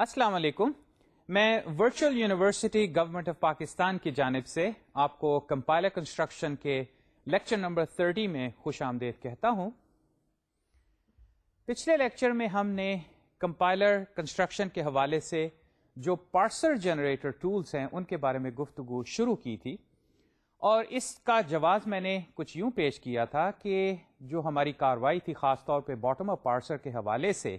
السلام علیکم۔ میں virtual university government of Pakistan کی جانب سے آپ کو کمپائلر کنسٹرکشن کے لیکچر نمبر 30 میں خوش آمدید کہتا ہوں۔ پچھلے لیکچر میں ہم نے کمپائلر کنسٹرکشن کے حوالے سے جو پارسر جنریٹر ٹولز ہیں ان کے بارے میں گفتگو شروع کی تھی۔ اور اس کا جواز میں نے کچھ یوں پیش کیا تھا کہ جو ہماری کاروائی تھی، خاص طور پہ باٹم آف پارسر کے حوالے سے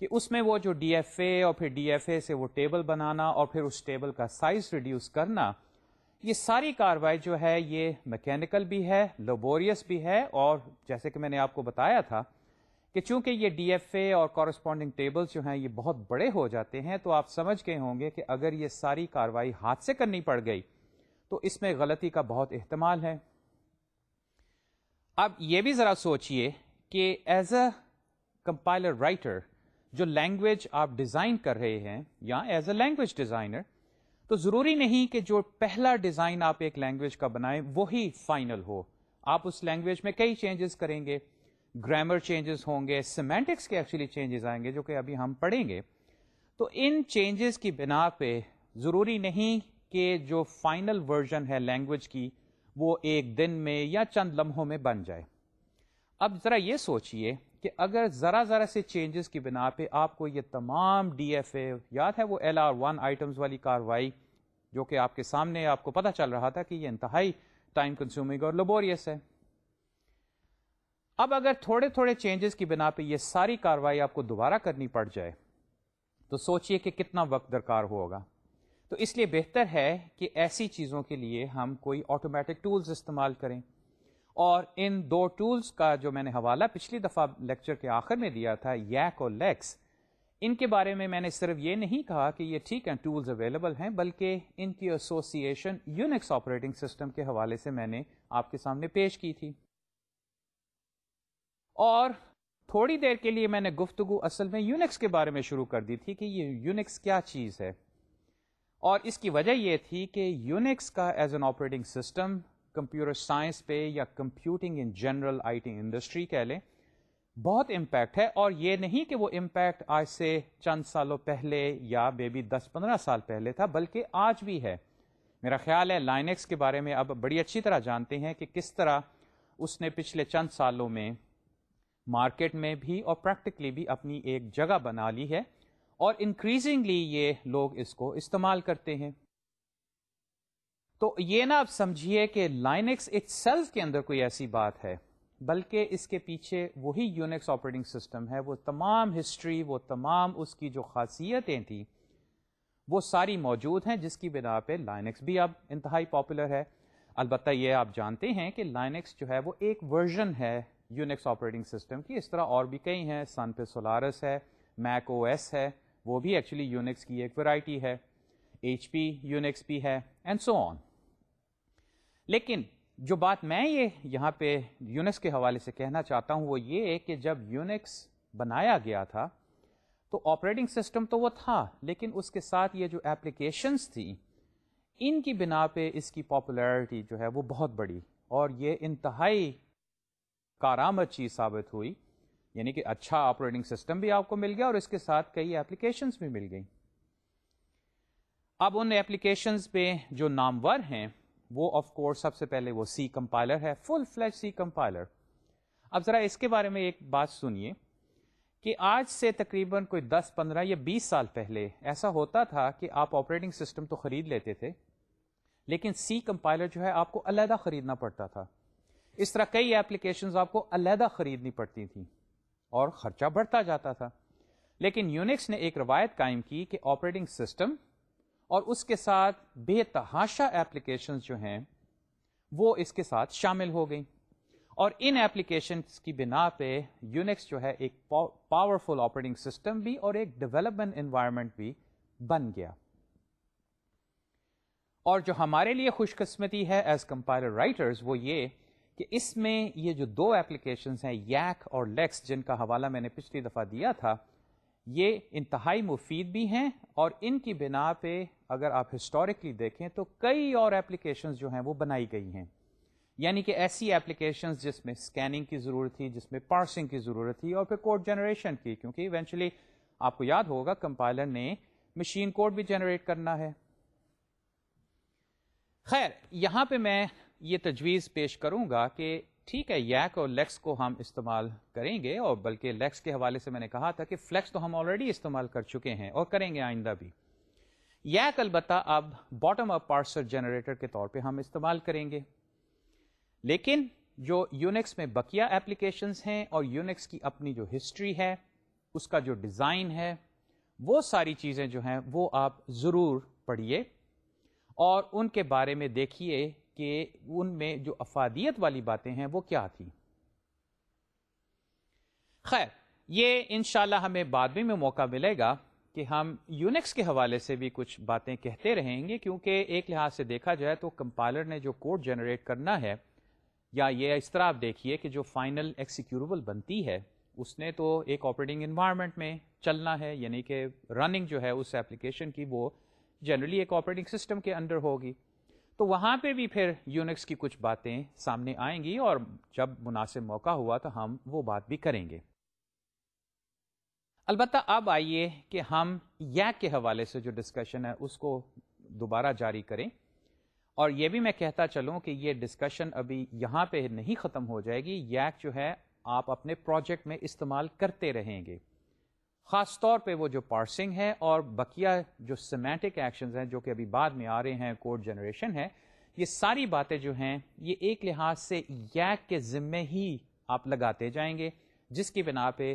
کہ اس میں وہ جو ڈی ایف اے اور پھر ڈی ایف اے سے وہ ٹیبل بنانا اور پھر اس ٹیبل کا سائز ریڈیوس کرنا، یہ ساری کاروائی جو ہے یہ میکینکل بھی ہے لیبوریس بھی ہے اور جیسے کہ میں نے آپ کو بتایا تھا کہ چونکہ یہ ڈی ایف اے اور کورسپونڈنگ ٹیبل جو ہیں یہ بہت بڑے ہو جاتے ہیں تو آپ سمجھ گئے ہوں گے کہ اگر یہ ساری کاروائی ہاتھ سے کرنی پڑ گئی تو اس میں غلطی کا بہت احتمال ہے۔ اب یہ بھی ذرا سوچئے کہ ایز اے کمپائلر رائٹر جو لینگویج آپ ڈیزائن کر رہے ہیں یا ایز اے لینگویج ڈیزائنر تو ضروری نہیں کہ جو پہلا ڈیزائن آپ ایک لینگویج کا بنائیں وہی فائنل ہو۔ آپ اس لینگویج میں کئی چینجز کریں گے۔ گرامر چینجز ہوں گے سیمینٹکس کے ایکچولی چینجز آئیں گے جو کہ ابھی ہم پڑھیں گے۔ تو ان چینجز کی بنا پہ ضروری نہیں کہ جو فائنل ورژن ہے لینگویج کی، وہ ایک دن میں یا چند لمحوں میں بن جائے۔ اب ذرا یہ سوچئے کہ اگر ذرا ذرا سے چینجز کی بنا پہ آپ کو یہ تمام ڈی ایف اے یاد ہے وہ ایل آر ون آئٹمس والی کاروائی جو کہ آپ کے سامنے آپ کو پتا چل رہا تھا کہ یہ انتہائی ٹائم کنزیومنگ اور لیبوریس ہے۔ اب اگر تھوڑے تھوڑے چینجز کی بنا پہ یہ ساری کاروائی آپ کو دوبارہ کرنی پڑ جائے، تو سوچئے کہ کتنا وقت درکار ہوگا۔ تو اس لیے بہتر ہے کہ ایسی چیزوں کے لیے ہم کوئی آٹومیٹک ٹولز استعمال کریں۔ اور ان دو ٹولز کا جو میں نے حوالہ پچھلی دفعہ لیکچر کے آخر میں دیا تھا، یک اور لیکس، ان کے بارے میں میں نے صرف یہ نہیں کہا کہ یہ ٹھیک ہے ٹولز اویلیبل ہیں، بلکہ ان کی ایسوسیشن یونکس آپریٹنگ سسٹم کے حوالے سے میں نے آپ کے سامنے پیش کی تھی۔ اور تھوڑی دیر کے لیے میں نے گفتگو اصل میں یونکس کے بارے میں شروع کر دی تھی کہ یہ یونکس کیا چیز ہے۔ اور اس کی وجہ یہ تھی کہ یونکس کا as an operating system computer science پہ یا computing in general IT industry کہہ لیں، بہت امپیکٹ ہے اور یہ نہیں کہ وہ امپیکٹ آج سے چند سالوں پہلے یا بے بی دس پندرہ سال پہلے تھا، بلکہ آج بھی ہے۔ میرا خیال ہے لائنکس کے بارے میں اب بڑی اچھی طرح جانتے ہیں کہ کس طرح اس نے پچھلے چند سالوں میں مارکیٹ میں بھی اور پریکٹیکلی بھی اپنی ایک جگہ بنا لی ہے اور انکریزنگلی یہ لوگ اس کو استعمال کرتے ہیں۔ تو یہ نا آپ سمجھیے کہ لائنکس اٹ سیلف کے اندر کوئی ایسی بات ہے، بلکہ اس کے پیچھے وہی یونکس آپریٹنگ سسٹم ہے، وہ تمام ہسٹری وہ تمام اس کی جو خاصیتیں تھیں، وہ ساری موجود ہیں، جس کی بنا پہ لائنکس بھی اب انتہائی پاپولر ہے۔ البتہ یہ آپ جانتے ہیں کہ لائنکس جو ہے، وہ ایک ورژن ہے یونکس آپریٹنگ سسٹم کی۔ اس طرح اور بھی کئی ہیں سن پہ سولارس ہے میک او ایس ہے، وہ بھی ایکچولی یونکس کی ایک ورائٹی ہے۔ ایچ پی یونکس بھی ہے اینڈ سو آن لیکن جو بات میں یہ یہاں پہ یونکس کے حوالے سے کہنا چاہتا ہوں وہ یہ کہ جب یونکس بنایا گیا تھا تو آپریٹنگ سسٹم تو وہ تھا، لیکن اس کے ساتھ یہ جو ایپلیکیشنس تھیں، ان کی بنا پہ اس کی پاپولیرٹی جو ہے وہ بہت بڑی اور یہ انتہائی کارآمد چیز ثابت ہوئی یعنی کہ اچھا آپریٹنگ سسٹم بھی آپ کو مل گیا اور اس کے ساتھ کئی ایپلیکیشنس بھی مل گئیں۔ اب ان ایپلیکیشنز پہ جو نامور ہیں، وہ آف کورس سب سے پہلے وہ سی کمپائلر ہے فل فلیش سی کمپائلر اب ذرا اس کے بارے میں ایک بات سنیے کہ آج سے تقریباً کوئی دس، پندرہ یا بیس سال پہلے ایسا ہوتا تھا کہ آپ آپریٹنگ سسٹم تو خرید لیتے تھے، لیکن سی کمپائلر جو ہے آپ کو علیحدہ خریدنا پڑتا تھا۔ اس طرح کئی ایپلیکیشنز آپ کو علیحدہ خریدنی پڑتی تھیں اور خرچہ بڑھتا جاتا تھا۔ لیکن یونکس نے ایک روایت قائم کی کہ آپریٹنگ سسٹم اور اس کے ساتھ بے تحاشا ایپلیکیشن جو ہیں، وہ اس کے ساتھ شامل ہو گئی اور ان ایپلیکیشن کی بنا پہ یونکس جو ہے، ایک پاورفل آپریٹنگ سسٹم بھی اور ایک ڈیولپمنٹ انوائرمنٹ بھی بن گیا۔ اور جو ہمارے لیے خوش قسمتی ہے ایز کمپائلر رائٹرز وہ یہ کہ اس میں یہ جو دو ایپلیکیشنز ہیں یک اور لیکس جن کا حوالہ میں نے پچھلی دفعہ دیا تھا، یہ انتہائی مفید بھی ہیں اور ان کی بنا پہ اگر آپ ہسٹوریکلی دیکھیں تو کئی اور ایپلیکیشنز جو ہیں وہ بنائی گئی ہیں۔ یعنی کہ ایسی ایپلیکیشنز جس میں اسکیننگ کی ضرورت تھی، جس میں پارسنگ کی ضرورت تھی اور پھر کوڈ جنریشن کی، کیونکہ ایونچولی آپ کو یاد ہوگا کمپائلر نے مشین کوڈ بھی جنریٹ کرنا ہے۔ خیر، یہاں پہ میں یہ تجویز پیش کروں گا کہ ٹھیک ہے یک اور لیکس کو ہم استعمال کریں گے اور بلکہ لیکس کے حوالے سے میں نے کہا تھا کہ فلیکس تو ہم آلریڈی استعمال کر چکے ہیں اور کریں گے آئندہ بھی۔ یک البتہ اب باٹم اپ پارسر جنریٹر کے طور پہ ہم استعمال کریں گے۔ لیکن جو یونیکس میں بقیہ ایپلیکیشنز ہیں اور یونیکس کی اپنی جو ہسٹری ہے، اس کا جو ڈیزائن ہے، وہ ساری چیزیں جو ہیں، وہ آپ ضرور پڑھیے۔ اور ان کے بارے میں دیکھیے کہ ان میں جو افادیت والی باتیں ہیں، وہ کیا تھی خیر، یہ انشاءاللہ ہمیں بعد میں موقع ملے گا۔ کہ ہم یونیکس کے حوالے سے بھی کچھ باتیں کہتے رہیں گے، کیونکہ ایک لحاظ سے دیکھا جائے تو کمپائلر نے جو کوڈ جنریٹ کرنا ہے، یا یہ اس طرح آپ دیکھیے کہ جو فائنل ایکسیکیوربل بنتی ہے، اس نے تو ایک آپریٹنگ انوائرمنٹ میں چلنا ہے یعنی کہ رننگ جو ہے اس ایپلیکیشن کی وہ جنرلی ایک آپریٹنگ سسٹم کے انڈر ہوگی۔ تو وہاں پہ بھی پھر یونکس کی کچھ باتیں سامنے آئیں گی اور جب مناسب موقع ہوا تو ہم وہ بات بھی کریں گے۔ البتہ اب آئیے کہ ہم یک کے حوالے سے جو ڈسکشن ہے، اس کو دوبارہ جاری کریں۔ اور یہ بھی میں کہتا چلوں کہ یہ ڈسکشن ابھی یہاں پہ نہیں ختم ہو جائے گی۔ یک جو ہے، آپ اپنے پروجیکٹ میں استعمال کرتے رہیں گے۔ خاص طور پہ وہ جو پارسنگ ہے اور بقیہ جو سیمیٹک ایکشنز ہیں، جو کہ ابھی بعد میں آ رہے ہیں کوڈ جنریشن ہے یہ ساری باتیں جو ہیں، یہ ایک لحاظ سے یک کے ذمے ہی آپ لگاتے جائیں گے، جس کی بنا پہ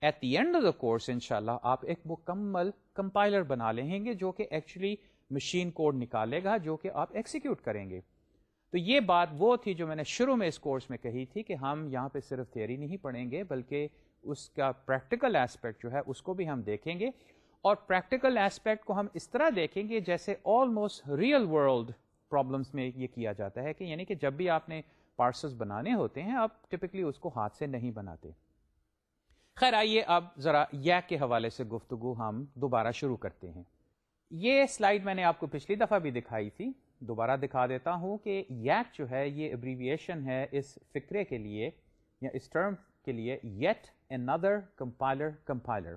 at the end of the course ان آپ ایک مکمل کمپائلر بنا لیں گے جو کہ ایکچولی مشین کوڈ نکالے گا، جو کہ آپ ایکسیکیوٹ کریں گے۔ تو یہ بات وہ تھی جو میں نے شروع میں اس کورس میں کہی تھی کہ ہم یہاں پہ صرف تھیوری نہیں پڑھیں گے، بلکہ اس کا پریکٹیکل ایسپیکٹ جو ہے، اس کو بھی ہم دیکھیں گے۔ اور پریکٹیکل ایسپیکٹ کو ہم اس طرح دیکھیں گے جیسے آلموسٹ ریئل ورلڈ پرابلمس میں یہ کیا جاتا ہے کہ یعنی کہ جب بھی آپ نے پارسلس بنانے ہوتے ہیں، آپ ٹپکلی اس کو ہاتھ سے نہیں بناتے۔ خیر، آئیے اب ذرا یک کے حوالے سے گفتگو ہم دوبارہ شروع کرتے ہیں۔ یہ سلائیڈ میں نے آپ کو پچھلی دفعہ بھی دکھائی تھی۔ دوبارہ دکھا دیتا ہوں کہ یک جو ہے، یہ ابریویشن ہے اس فکرے کے لیے یا اس ٹرم کے لیے یٹ اندر compiler compiler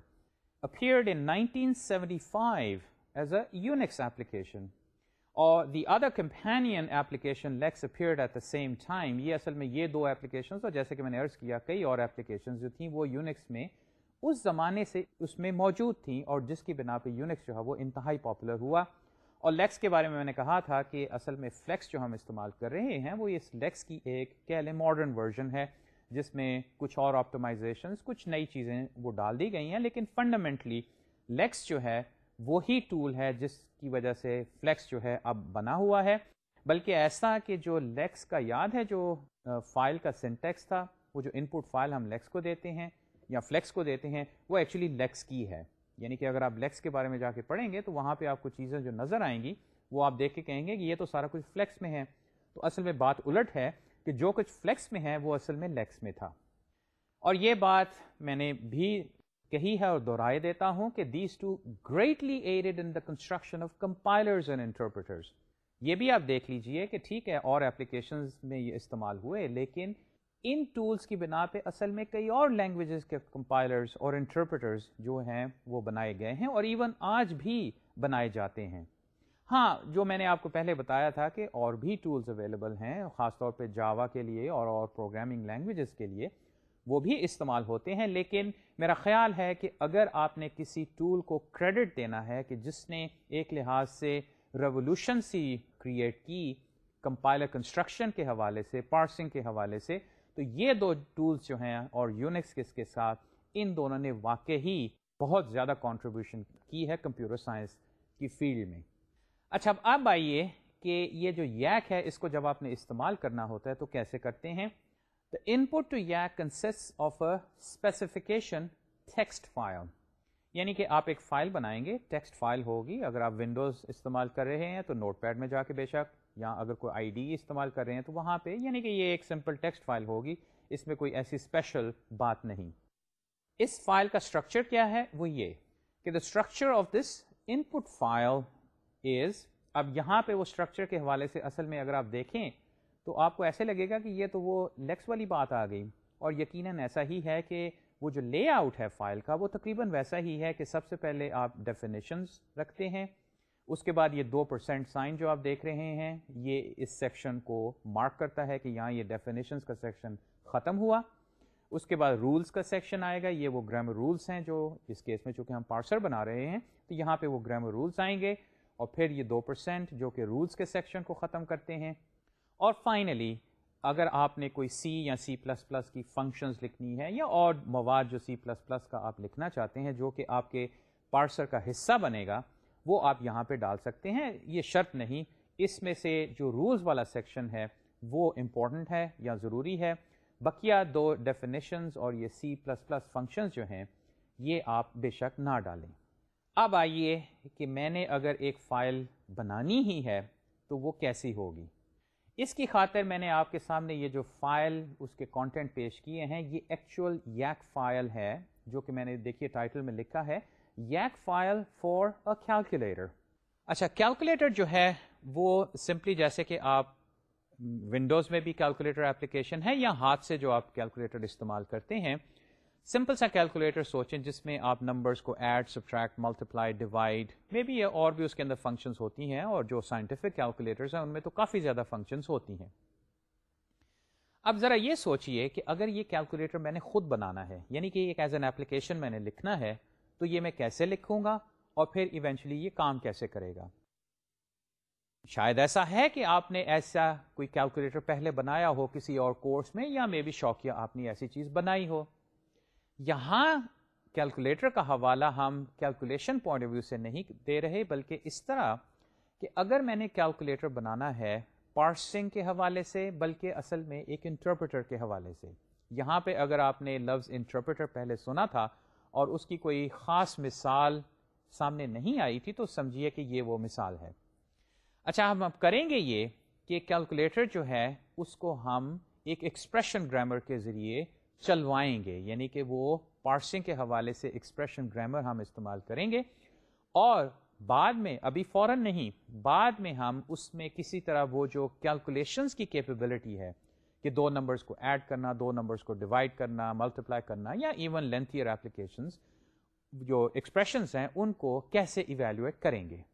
appeared in 1975 as a Unix application اور the other companion application Lex appeared at the same time یہ اصل میں یہ دو ایپلیکیشن اور جیسے کہ میں نے عرض کیا، کئی اور ایپلیکیشن جو تھیں، وہ یونیکس میں اس زمانے سے اس میں موجود تھیں اور جس کی بنا پہ یونیکس جو ہے وہ انتہائی پاپولر ہوا۔ اور لیکس کے بارے میں میں نے کہا تھا کہ اصل میں فلیکس جو ہم استعمال کر رہے ہیں، وہ اس لیکس کی ایک، کہہ لیں ماڈرن ورژن ہے، جس میں کچھ اور آپٹمائزیشنس کچھ نئی چیزیں وہ ڈال دی گئی ہیں، لیکن فنڈامنٹلی لیکس جو ہے وہی ٹول ہے جس کی وجہ سے فلیکس جو ہے اب بنا ہوا ہے۔ بلکہ ایسا کہ جو لیکس کا یاد ہے، جو فائل کا سنٹیکس تھا، وہ جو ان پٹ فائل ہم لیکس کو دیتے ہیں یا فلیکس کو دیتے ہیں، وہ ایکچولی لیکس کی ہے۔ یعنی کہ اگر آپ لیکس کے بارے میں جا کے پڑھیں گے تو وہاں پہ آپ کو چیزیں جو نظر آئیں گی، وہ آپ دیکھ کے کہیں گے کہ یہ تو سارا کچھ فلیکس میں ہے۔ تو اصل میں بات الٹ ہے کہ جو کچھ فلیکس میں ہے، وہ اصل میں لیکس میں تھا۔ اور یہ بات میں نے بھی کہی ہے اور دہرائے دیتا ہوں کہ these two greatly aided in the construction of compilers and interpreters یہ بھی آپ دیکھ لیجیے کہ ٹھیک ہے، اور ایپلیکیشنز میں یہ استعمال ہوئے، لیکن ان ٹولز کی بنا پہ اصل میں کئی اور لینگویجز کے کمپائلرز اور انٹرپریٹرز جو ہیں، وہ بنائے گئے ہیں اور ایون آج بھی بنائے جاتے ہیں۔ ہاں جو میں نے آپ کو پہلے بتایا تھا کہ اور بھی ٹولز اویلیبل ہیں، خاص طور پہ جاوا کے لیے اور اور پروگرامنگ لینگویجز کے لیے، وہ بھی استعمال ہوتے ہیں، لیکن میرا خیال ہے کہ اگر آپ نے کسی ٹول کو کریڈٹ دینا ہے کہ جس نے ایک لحاظ سے ریولیوشن سی کریٹ کی کمپائلر کنسٹرکشن کے حوالے سے پارسنگ کے حوالے سے، تو یہ دو ٹولز جو ہیں اور یونیکس کس کے ساتھ، ان دونوں نے واقعی بہت زیادہ کانٹریبیوشن کی ہے کمپیوٹر سائنس کی فیلڈ میں۔ اچھا اب اب آئیے کہ یہ جو یک ہے، اس کو جب آپ نے استعمال کرنا ہوتا ہے تو کیسے کرتے ہیں؟ دا input to Yacc consists of a specification text file یعنی کہ آپ ایک فائل بنائیں گے ٹیکسٹ فائل ہوگی۔ اگر آپ ونڈوز استعمال کر رہے ہیں تو نوٹ پیڈ میں جا کے بے شک، یا اگر کوئی آئی ڈی استعمال کر رہے ہیں تو وہاں پہ یعنی کہ یہ ایک سمپل ٹیکسٹ فائل ہوگی۔ اس میں کوئی ایسی اسپیشل بات نہیں۔ اس فائل کا اسٹرکچر کیا ہے؟ وہ یہ کہ the structure of this input file is اب یہاں پہ وہ اسٹرکچر کے حوالے سے اصل میں اگر آپ دیکھیں تو آپ کو ایسے لگے گا کہ یہ تو وہ لیکس والی بات آ گئی اور یقیناً ایسا ہی ہے کہ وہ جو لے آؤٹ ہے فائل کا وہ تقریباً ویسا ہی ہے کہ سب سے پہلے آپ ڈیفینیشنز رکھتے ہیں، اس کے بعد یہ دو پرسینٹ سائن جو آپ دیکھ رہے ہیں، یہ اس سیکشن کو مارک کرتا ہے کہ یہاں یہ ڈیفینیشنز کا سیکشن ختم ہوا۔ اس کے بعد رولز کا سیکشن آئے گا، یہ وہ گرامر رولز ہیں جو اس کیس میں چونکہ ہم پارسر بنا رہے ہیں، تو یہاں پہ وہ گرامر رولز آئیں گے۔ اور پھر یہ دو پرسینٹ جو کہ رولز کے سیکشن کو ختم کرتے ہیں۔ اور فائنلی اگر آپ نے کوئی سی یا سی پلس پلس کی فنکشنز لکھنی ہے یا اور مواد جو سی پلس پلس کا آپ لکھنا چاہتے ہیں جو کہ آپ کے پارسر کا حصہ بنے گا، وہ آپ یہاں پہ ڈال سکتے ہیں۔ یہ شرط نہیں، اس میں سے جو رولز والا سیکشن ہے، وہ امپورٹنٹ ہے یا ضروری ہے۔ بقیہ دو ڈیفینیشنز اور یہ سی پلس پلس فنکشنز جو ہیں، یہ آپ بے شک نہ ڈالیں۔ اب آئیے کہ میں نے اگر ایک فائل بنانی ہی ہے، تو وہ کیسی ہوگی؟ اس کی خاطر میں نے آپ کے سامنے یہ جو فائل اس کے کانٹینٹ پیش کیے ہیں، یہ ایکچوئل یک فائل ہے، جو کہ میں نے دیکھیے ٹائٹل میں لکھا ہے Yacc file for a calculator اچھا کیلکولیٹر جو ہے، وہ سمپلی جیسے کہ آپ ونڈوز میں بھی کیلکولیٹر اپلیکیشن ہے یا ہاتھ سے جو آپ کیلکولیٹر استعمال کرتے ہیں سمپل سا کیلکولیٹر سوچیں جس میں آپ نمبرز کو ایڈ سبٹریکٹ ملٹیپلائی ڈیوائڈ میں بھی اور بھی اس کے اندر فنکشنز ہوتی ہیں اور جو سائنٹیفک کیلکولیٹرز ہیں ان میں تو کافی زیادہ فنکشنز ہوتی ہیں۔ اب ذرا یہ سوچئے کہ اگر یہ کیلکولیٹر میں نے خود بنانا ہے یعنی کہ ایک ایز این ایپلیکیشن میں نے لکھنا ہے، تو یہ میں کیسے لکھوں گا اور پھر ایونچولی یہ کام کیسے کرے گا؟ شاید ایسا ہے کہ آپ نے ایسا کوئی کیلکولیٹر پہلے بنایا ہو کسی اور کورس میں، یا میں بھی شوقیہ آپ نے ایسی چیز بنائی ہو۔ یہاں کیلکولیٹر کا حوالہ ہم کیلکولیشن پوائنٹ آف ویو سے نہیں دے رہے، بلکہ اس طرح کہ اگر میں نے کیلکولیٹر بنانا ہے پارسنگ کے حوالے سے، بلکہ اصل میں ایک انٹرپریٹر کے حوالے سے۔ یہاں پہ اگر آپ نے لفظ انٹرپریٹر پہلے سنا تھا اور اس کی کوئی خاص مثال سامنے نہیں آئی تھی، تو سمجھیے کہ یہ وہ مثال ہے۔ اچھا ہم اب کریں گے یہ کہ کیلکولیٹر جو ہے، اس کو ہم ایک ایکسپریشن گرامر کے ذریعے چلوائیں گے یعنی کہ وہ پارسنگ کے حوالے سے ایکسپریشن گرامر ہم استعمال کریں گے۔ اور بعد میں، ابھی فوراً نہیں، بعد میں ہم اس میں کسی طرح وہ جو کیلکولیشنس کی کیپیبلٹی ہے کہ دو نمبرز کو ایڈ کرنا، دو نمبرز کو ڈیوائڈ کرنا ملٹیپلائی کرنا، یا ایون لینتھیئر ایپلیکیشنز جو ایکسپریشنز ہیں، ان کو کیسے ایویلویٹ کریں گے۔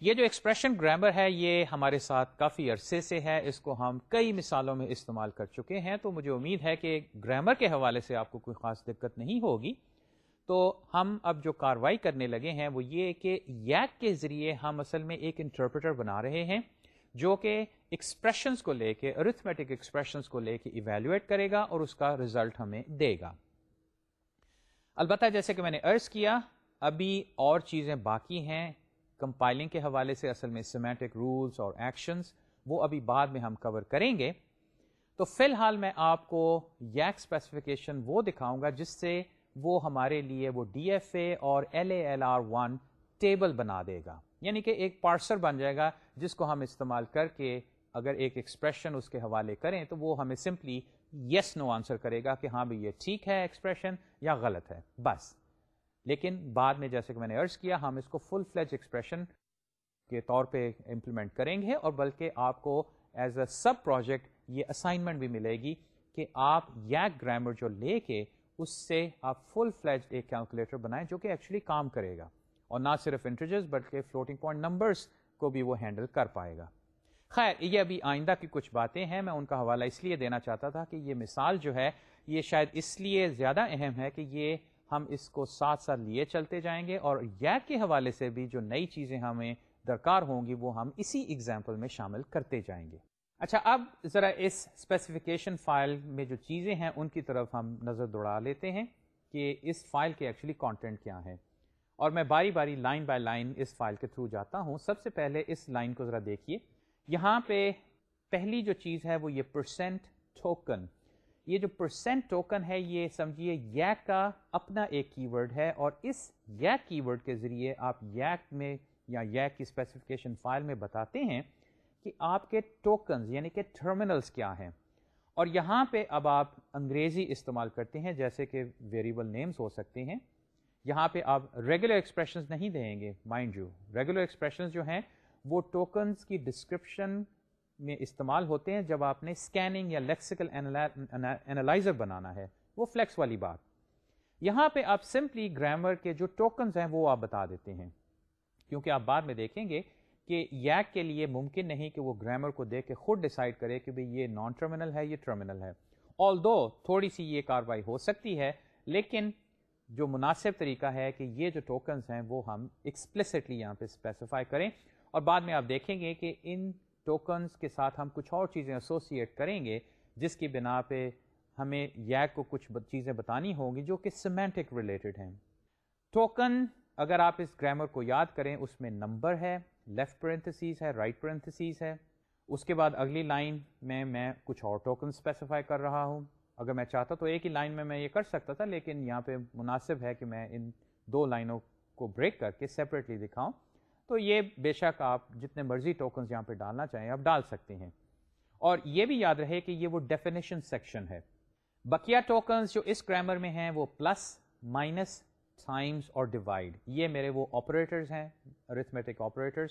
یہ جو ایکسپریشن گرامر ہے، یہ ہمارے ساتھ کافی عرصے سے ہے۔ اس کو ہم کئی مثالوں میں استعمال کر چکے ہیں۔ تو مجھے امید ہے کہ گرامر کے حوالے سے آپ کو کوئی خاص دقت نہیں ہوگی۔ تو ہم اب جو کاروائی کرنے لگے ہیں، وہ یہ کہ یک کے ذریعے ہم اصل میں ایک انٹرپریٹر بنا رہے ہیں، جو کہ ایکسپریشنس کو لے کے ارتھمیٹک ایکسپریشنس کو لے کے ایویلویٹ کرے گا اور اس کا ریزلٹ ہمیں دے گا۔ البتہ جیسے کہ میں نے ارض کیا، ابھی اور چیزیں باقی ہیں۔ کمپائلنگ کے حوالے سے اصل میں سیمیٹک رولس اور ایکشنز وہ ابھی بعد میں ہم کور کریں گے۔ تو فی الحال میں آپ کو یک اسپیسیفکیشن وہ دکھاؤں گا جس سے وہ ہمارے لیے وہ ڈی ایف اے اور L A L R one table بنا دے گا۔ یعنی کہ ایک پارسر بن جائے گا جس کو ہم استعمال کر کے اگر ایک ایکسپریشن اس کے حوالے کریں تو وہ ہمیں سمپلی یس نو آنسر کرے گا کہ ہاں بھائی یہ ٹھیک ہے ایکسپریشن یا غلط ہے۔ بس۔ لیکن بعد میں جیسے کہ میں نے ارض کیا، ہم اس کو فل فلیج ایکسپریشن کے طور پہ امپلیمنٹ کریں گے اور بلکہ آپ کو ایز اے سب پروجیکٹ یہ اسائنمنٹ بھی ملے گی کہ آپ یک گرامر جو لے کے اس سے آپ فل فلیج ایک کیلکولیٹر بنائیں جو کہ ایکچولی کام کرے گا اور نہ صرف انٹرجز بلکہ فلوٹنگ پوائنٹ نمبرس کو بھی وہ ہینڈل کر پائے گا۔ خیر، یہ ابھی آئندہ کی کچھ باتیں ہیں، میں ان کا حوالہ اس لیے دینا چاہتا تھا کہ یہ مثال جو ہے، یہ شاید اس لیے زیادہ اہم ہے کہ یہ ہم اس کو ساتھ ساتھ لیے چلتے جائیں گے اور یک کے حوالے سے بھی جو نئی چیزیں ہمیں درکار ہوں گی وہ ہم اسی ایگزامپل میں شامل کرتے جائیں گے۔ اچھا اب ذرا اس اسپیسیفکیشن فائل میں جو چیزیں ہیں ان کی طرف ہم نظر دوڑا لیتے ہیں کہ اس فائل کے ایکچولی کانٹینٹ کیا ہے اور میں باری باری لائن بائی لائن اس فائل کے تھرو جاتا ہوں۔ سب سے پہلے اس لائن کو ذرا دیکھیے۔ یہاں پہ پہلی جو چیز ہے وہ یہ پرسینٹ ٹوکن یہ جو پرسینٹ ٹوکن ہے، یہ سمجھیے یک کا اپنا ایک کی ورڈ ہے اور اس یک کی ورڈ کے ذریعے آپ یک میں یا یک کی اسپیسیفکیشن فائل میں بتاتے ہیں کہ آپ کے ٹوکنز یعنی کہ ٹرمینلز کیا ہیں۔ اور یہاں پہ اب آپ انگریزی استعمال کرتے ہیں، جیسے کہ ویریبل نیمز ہو سکتے ہیں۔ یہاں پہ آپ ریگولر ایکسپریشنز نہیں دیں گے مائنڈ یو ریگولر ایکسپریشنز جو ہیں، وہ ٹوکنز کی ڈسکرپشن میں استعمال ہوتے ہیں جب آپ نے اسکیننگ یا لیکسیکل انالائزر بنانا ہے، وہ فلیکس والی بات۔ یہاں پہ آپ سمپلی گرامر کے جو ٹوکنز ہیں وہ آپ بتا دیتے ہیں۔ کیونکہ آپ بعد میں دیکھیں گے کہ یک کے لیے ممکن نہیں کہ وہ گرامر کو دیکھ کے خود ڈیسائیڈ کرے کہ بھئی یہ نان ٹرمینل ہے، یہ ٹرمینل ہے۔ آل دو تھوڑی سی یہ کاروائی ہو سکتی ہے، لیکن جو مناسب طریقہ ہے کہ یہ جو ٹوکنز ہیں وہ ہم ایکسپلسٹلی یہاں پہ اسپیسیفائی کریں۔ اور بعد میں آپ دیکھیں گے کہ ان ٹوکنز کے ساتھ ہم کچھ اور چیزیں ایسوسیٹ کریں گے، جس کی بنا پہ ہمیں یک کو کچھ چیزیں بتانی ہوں گی جو کہ سیمینٹک ریلیٹڈ ہیں۔ ٹوکن اگر آپ اس گرامر کو یاد کریں، اس میں نمبر ہے لیفٹ پرنتھسیز ہے رائٹ پرنتھسیز ہے۔ اس کے بعد اگلی لائن میں میں کچھ اور ٹوکن اسپیسیفائی کر رہا ہوں۔ اگر میں چاہتا تو ایک ہی لائن میں میں یہ کر سکتا تھا، لیکن یہاں پہ مناسب ہے کہ میں ان دو لائنوں کو بریک کر کے سیپریٹلی دکھاؤں۔ تو یہ بے شک آپ جتنے مرضی ٹوکنز یہاں پہ ڈالنا چاہیں آپ ڈال سکتے ہیں۔ اور یہ بھی یاد رہے کہ یہ وہ ڈیفینیشن سیکشن ہے۔ بکیا ٹوکنز جو اس گرامر میں ہیں وہ پلس مائنس ٹائمس اور ڈیوائڈ یہ میرے وہ آپریٹرز ہیں ارتھمیٹک آپریٹرز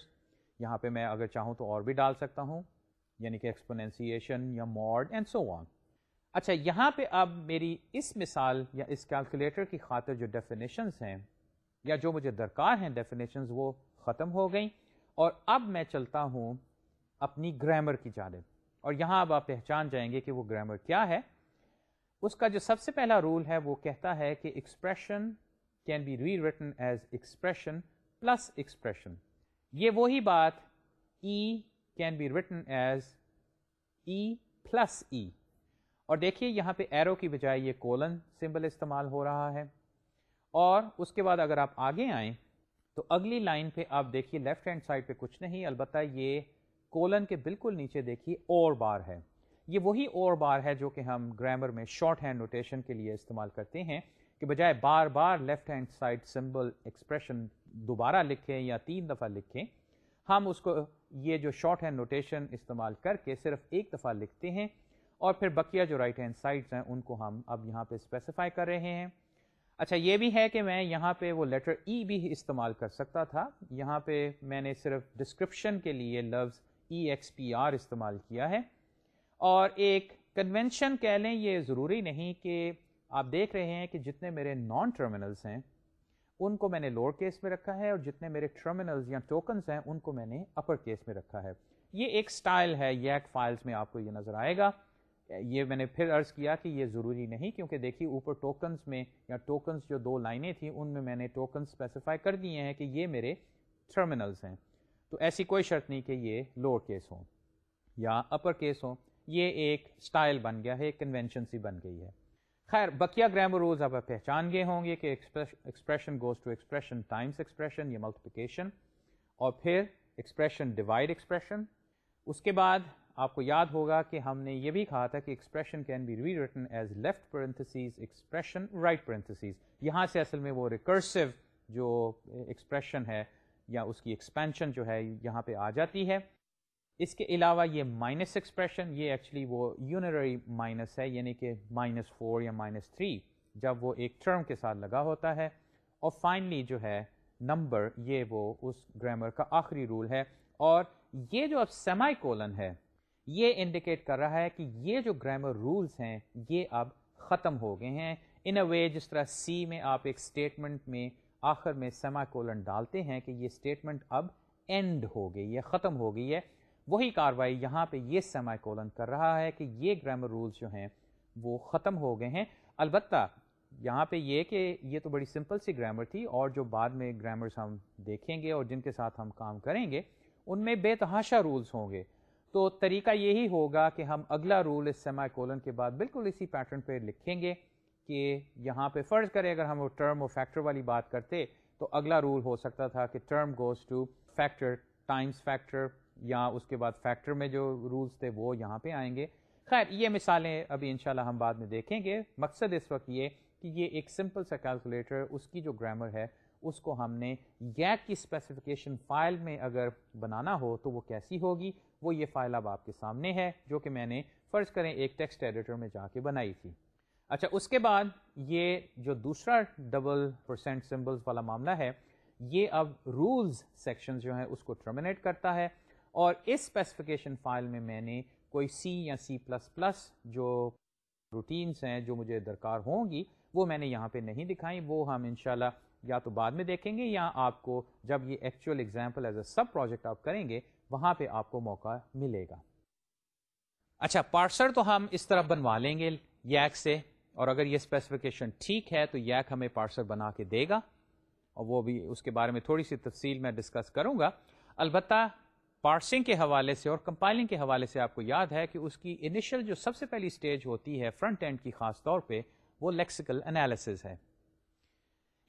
یہاں پہ میں اگر چاہوں تو اور بھی ڈال سکتا ہوں یعنی کہ ایکسپونینسیشن یا ماڈ اینڈ سو آن اچھا یہاں پہ اب میری اس مثال یا اس کیلکولیٹر کی خاطر جو ڈیفینیشنس ہیں یا جو مجھے درکار ہیں ڈیفینیشنز وہ ختم ہو گئیں۔ اور اب میں چلتا ہوں اپنی گرامر کی جانب۔ اور یہاں اب آپ پہچان جائیں گے کہ وہ گرامر کیا ہے۔ اس کا جو سب سے پہلا رول ہے وہ کہتا ہے کہ expression can be rewritten as expression plus expression یہ وہی بات E can be written as E plus E اور دیکھیے یہاں پہ ایرو کی بجائے یہ کولن سمبل استعمال ہو رہا ہے۔ اور اس کے بعد اگر آپ آگے آئیں تو اگلی لائن پہ آپ دیکھیے، لیفٹ ہینڈ سائڈ پہ کچھ نہیں، البتہ یہ کولن کے بالکل نیچے دیکھیے، اور بار ہے۔ یہ وہی اور بار ہے جو کہ ہم گرامر میں شارٹ ہینڈ نوٹیشن کے لیے استعمال کرتے ہیں کہ بجائے بار بار left hand side symbol expression دوبارہ لکھیں یا تین دفعہ لکھیں، ہم اس کو یہ جو شارٹ ہینڈ نوٹیشن استعمال کر کے صرف ایک دفعہ لکھتے ہیں اور پھر بقیہ جو رائٹ ہینڈ سائڈس ہیں، ان کو ہم اب یہاں پہ اسپیسیفائی کر رہے ہیں۔ اچھا یہ بھی ہے کہ میں یہاں پہ وہ لیٹر ای e بھی استعمال کر سکتا تھا۔ یہاں پہ میں نے صرف ڈسکرپشن کے لیے لفظ ای ایکس پی آر استعمال کیا ہے۔ اور ایک کنونشن کہہ لیں، یہ ضروری نہیں کہ آپ دیکھ رہے ہیں کہ جتنے میرے نان ٹرمینلس ہیں، ان کو میں نے لوور کیس میں رکھا ہے اور جتنے میرے ٹرمینلز یا ٹوکنز ہیں، ان کو میں نے اپر کیس میں رکھا ہے۔ یہ ایک سٹائل ہے یک فائلز میں آپ کو یہ نظر آئے گا۔ یہ میں نے پھر عرض کیا کہ یہ ضروری نہیں کیونکہ دیکھیے اوپر ٹوکنز میں یا ٹوکنز جو دو لائنیں تھیں، ان میں میں نے ٹوکنز اسپیسیفائی کر دیے ہیں کہ یہ میرے ٹرمینلز ہیں۔ تو ایسی کوئی شرط نہیں کہ یہ لوور کیس ہوں یا اپر کیس ہوں۔ یہ ایک سٹائل بن گیا ہے، ایک کنونشن سی بن گئی ہے۔ خیر بکیا گرامر رولز آپ پہچان گئے ہوں گے کہ expression goes to expression times expression یا ملٹیپلیکیشن اور پھر ایکسپریشن ڈیوائڈ ایکسپریشن اس کے بعد آپ کو یاد ہوگا کہ ہم نے یہ بھی کہا تھا کہ expression can be rewritten as left parenthesis expression right parenthesis یہاں سے اصل میں وہ ریکرسو جو ایکسپریشن ہے یا اس کی ایکسپینشن جو ہے یہاں پہ آ جاتی ہے۔ اس کے علاوہ یہ مائنس ایکسپریشن یہ ایکچولی وہ یونیرری مائنس ہے یعنی کہ مائنس فور یا مائنس تھری جب وہ ایک ٹرم کے ساتھ لگا ہوتا ہے۔ اور فائنلی جو ہے نمبر یہ وہ اس گرامر کا آخری رول ہے۔ اور یہ جو اب سیمائی کولن ہے یہ انڈیکیٹ کر رہا ہے کہ یہ جو گرامر رولز ہیں، یہ اب ختم ہو گئے ہیں۔ ان اے وے جس طرح سی میں آپ ایک اسٹیٹمنٹ میں آخر میں سیما کولن ڈالتے ہیں کہ یہ اسٹیٹمنٹ اب اینڈ ہو گئی ہے، ختم ہو گئی ہے۔ وہی کاروائی یہاں پہ یہ سیما کولن کر رہا ہے کہ یہ گرامر رولز جو ہیں، وہ ختم ہو گئے ہیں۔ البتہ، یہاں پہ یہ کہ یہ تو بڑی سمپل سی گرامر تھی اور جو بعد میں گرامرس ہم دیکھیں گے اور جن کے ساتھ ہم کام کریں گے، ان میں بے تحاشا رولز ہوں گے۔ تو طریقہ یہی ہوگا کہ ہم اگلا رول اس سیما کولن کے بعد بالکل اسی پیٹرن پہ لکھیں گے کہ یہاں پہ فرض کرے اگر ہم وہ ٹرم اور فیکٹر والی بات کرتے تو اگلا رول ہو سکتا تھا کہ term goes to factor times factor یا اس کے بعد فیکٹر میں جو رولز تھے وہ یہاں پہ آئیں گے۔ خیر، یہ مثالیں ابھی انشاءاللہ ہم بعد میں دیکھیں گے۔ مقصد اس وقت یہ کہ یہ ایک سمپل سا کیلکولیٹر اس کی جو گرامر ہے، اس کو ہم نے یک کی اسپیسیفکیشن فائل میں اگر بنانا ہو تو وہ کیسی ہوگی؟ وہ یہ فائل اب آپ کے سامنے ہے جو کہ میں نے فرض کریں ایک ٹیکسٹ ایڈیٹر میں جا کے بنائی تھی۔ اچھا اس کے بعد یہ جو دوسرا ڈبل پرسینٹ سمبلز والا معاملہ ہے، یہ اب رولز سیکشن جو ہیں اس کو ٹرمینیٹ کرتا ہے۔ اور اس اسپیسیفکیشن فائل میں میں نے کوئی سی یا سی پلس پلس جو روٹینس ہیں، جو مجھے درکار ہوں گی، وہ میں نے یہاں پہ نہیں دکھائی۔ وہ ہم انشاءاللہ یا تو بعد میں دیکھیں گے یا آپ کو جب یہ actual example as a sub project آپ کریں گے وہاں پہ آپ کو موقع ملے گا۔ اچھا پارسر تو ہم اس طرح بنوا لیں گے ییک سے، اور اگر یہ اسپیسیفکیشن ٹھیک ہے تو ییک ہمیں پارسر بنا کے دے گا، اور وہ بھی اس کے بارے میں تھوڑی سی تفصیل میں ڈسکس کروں گا۔ البتہ پارسنگ کے حوالے سے اور کمپائلنگ کے حوالے سے آپ کو یاد ہے کہ اس کی انیشل جو سب سے پہلی اسٹیج ہوتی ہے فرنٹ اینڈ کی، خاص طور پہ، وہ لیکسیکل انالیسز ہے۔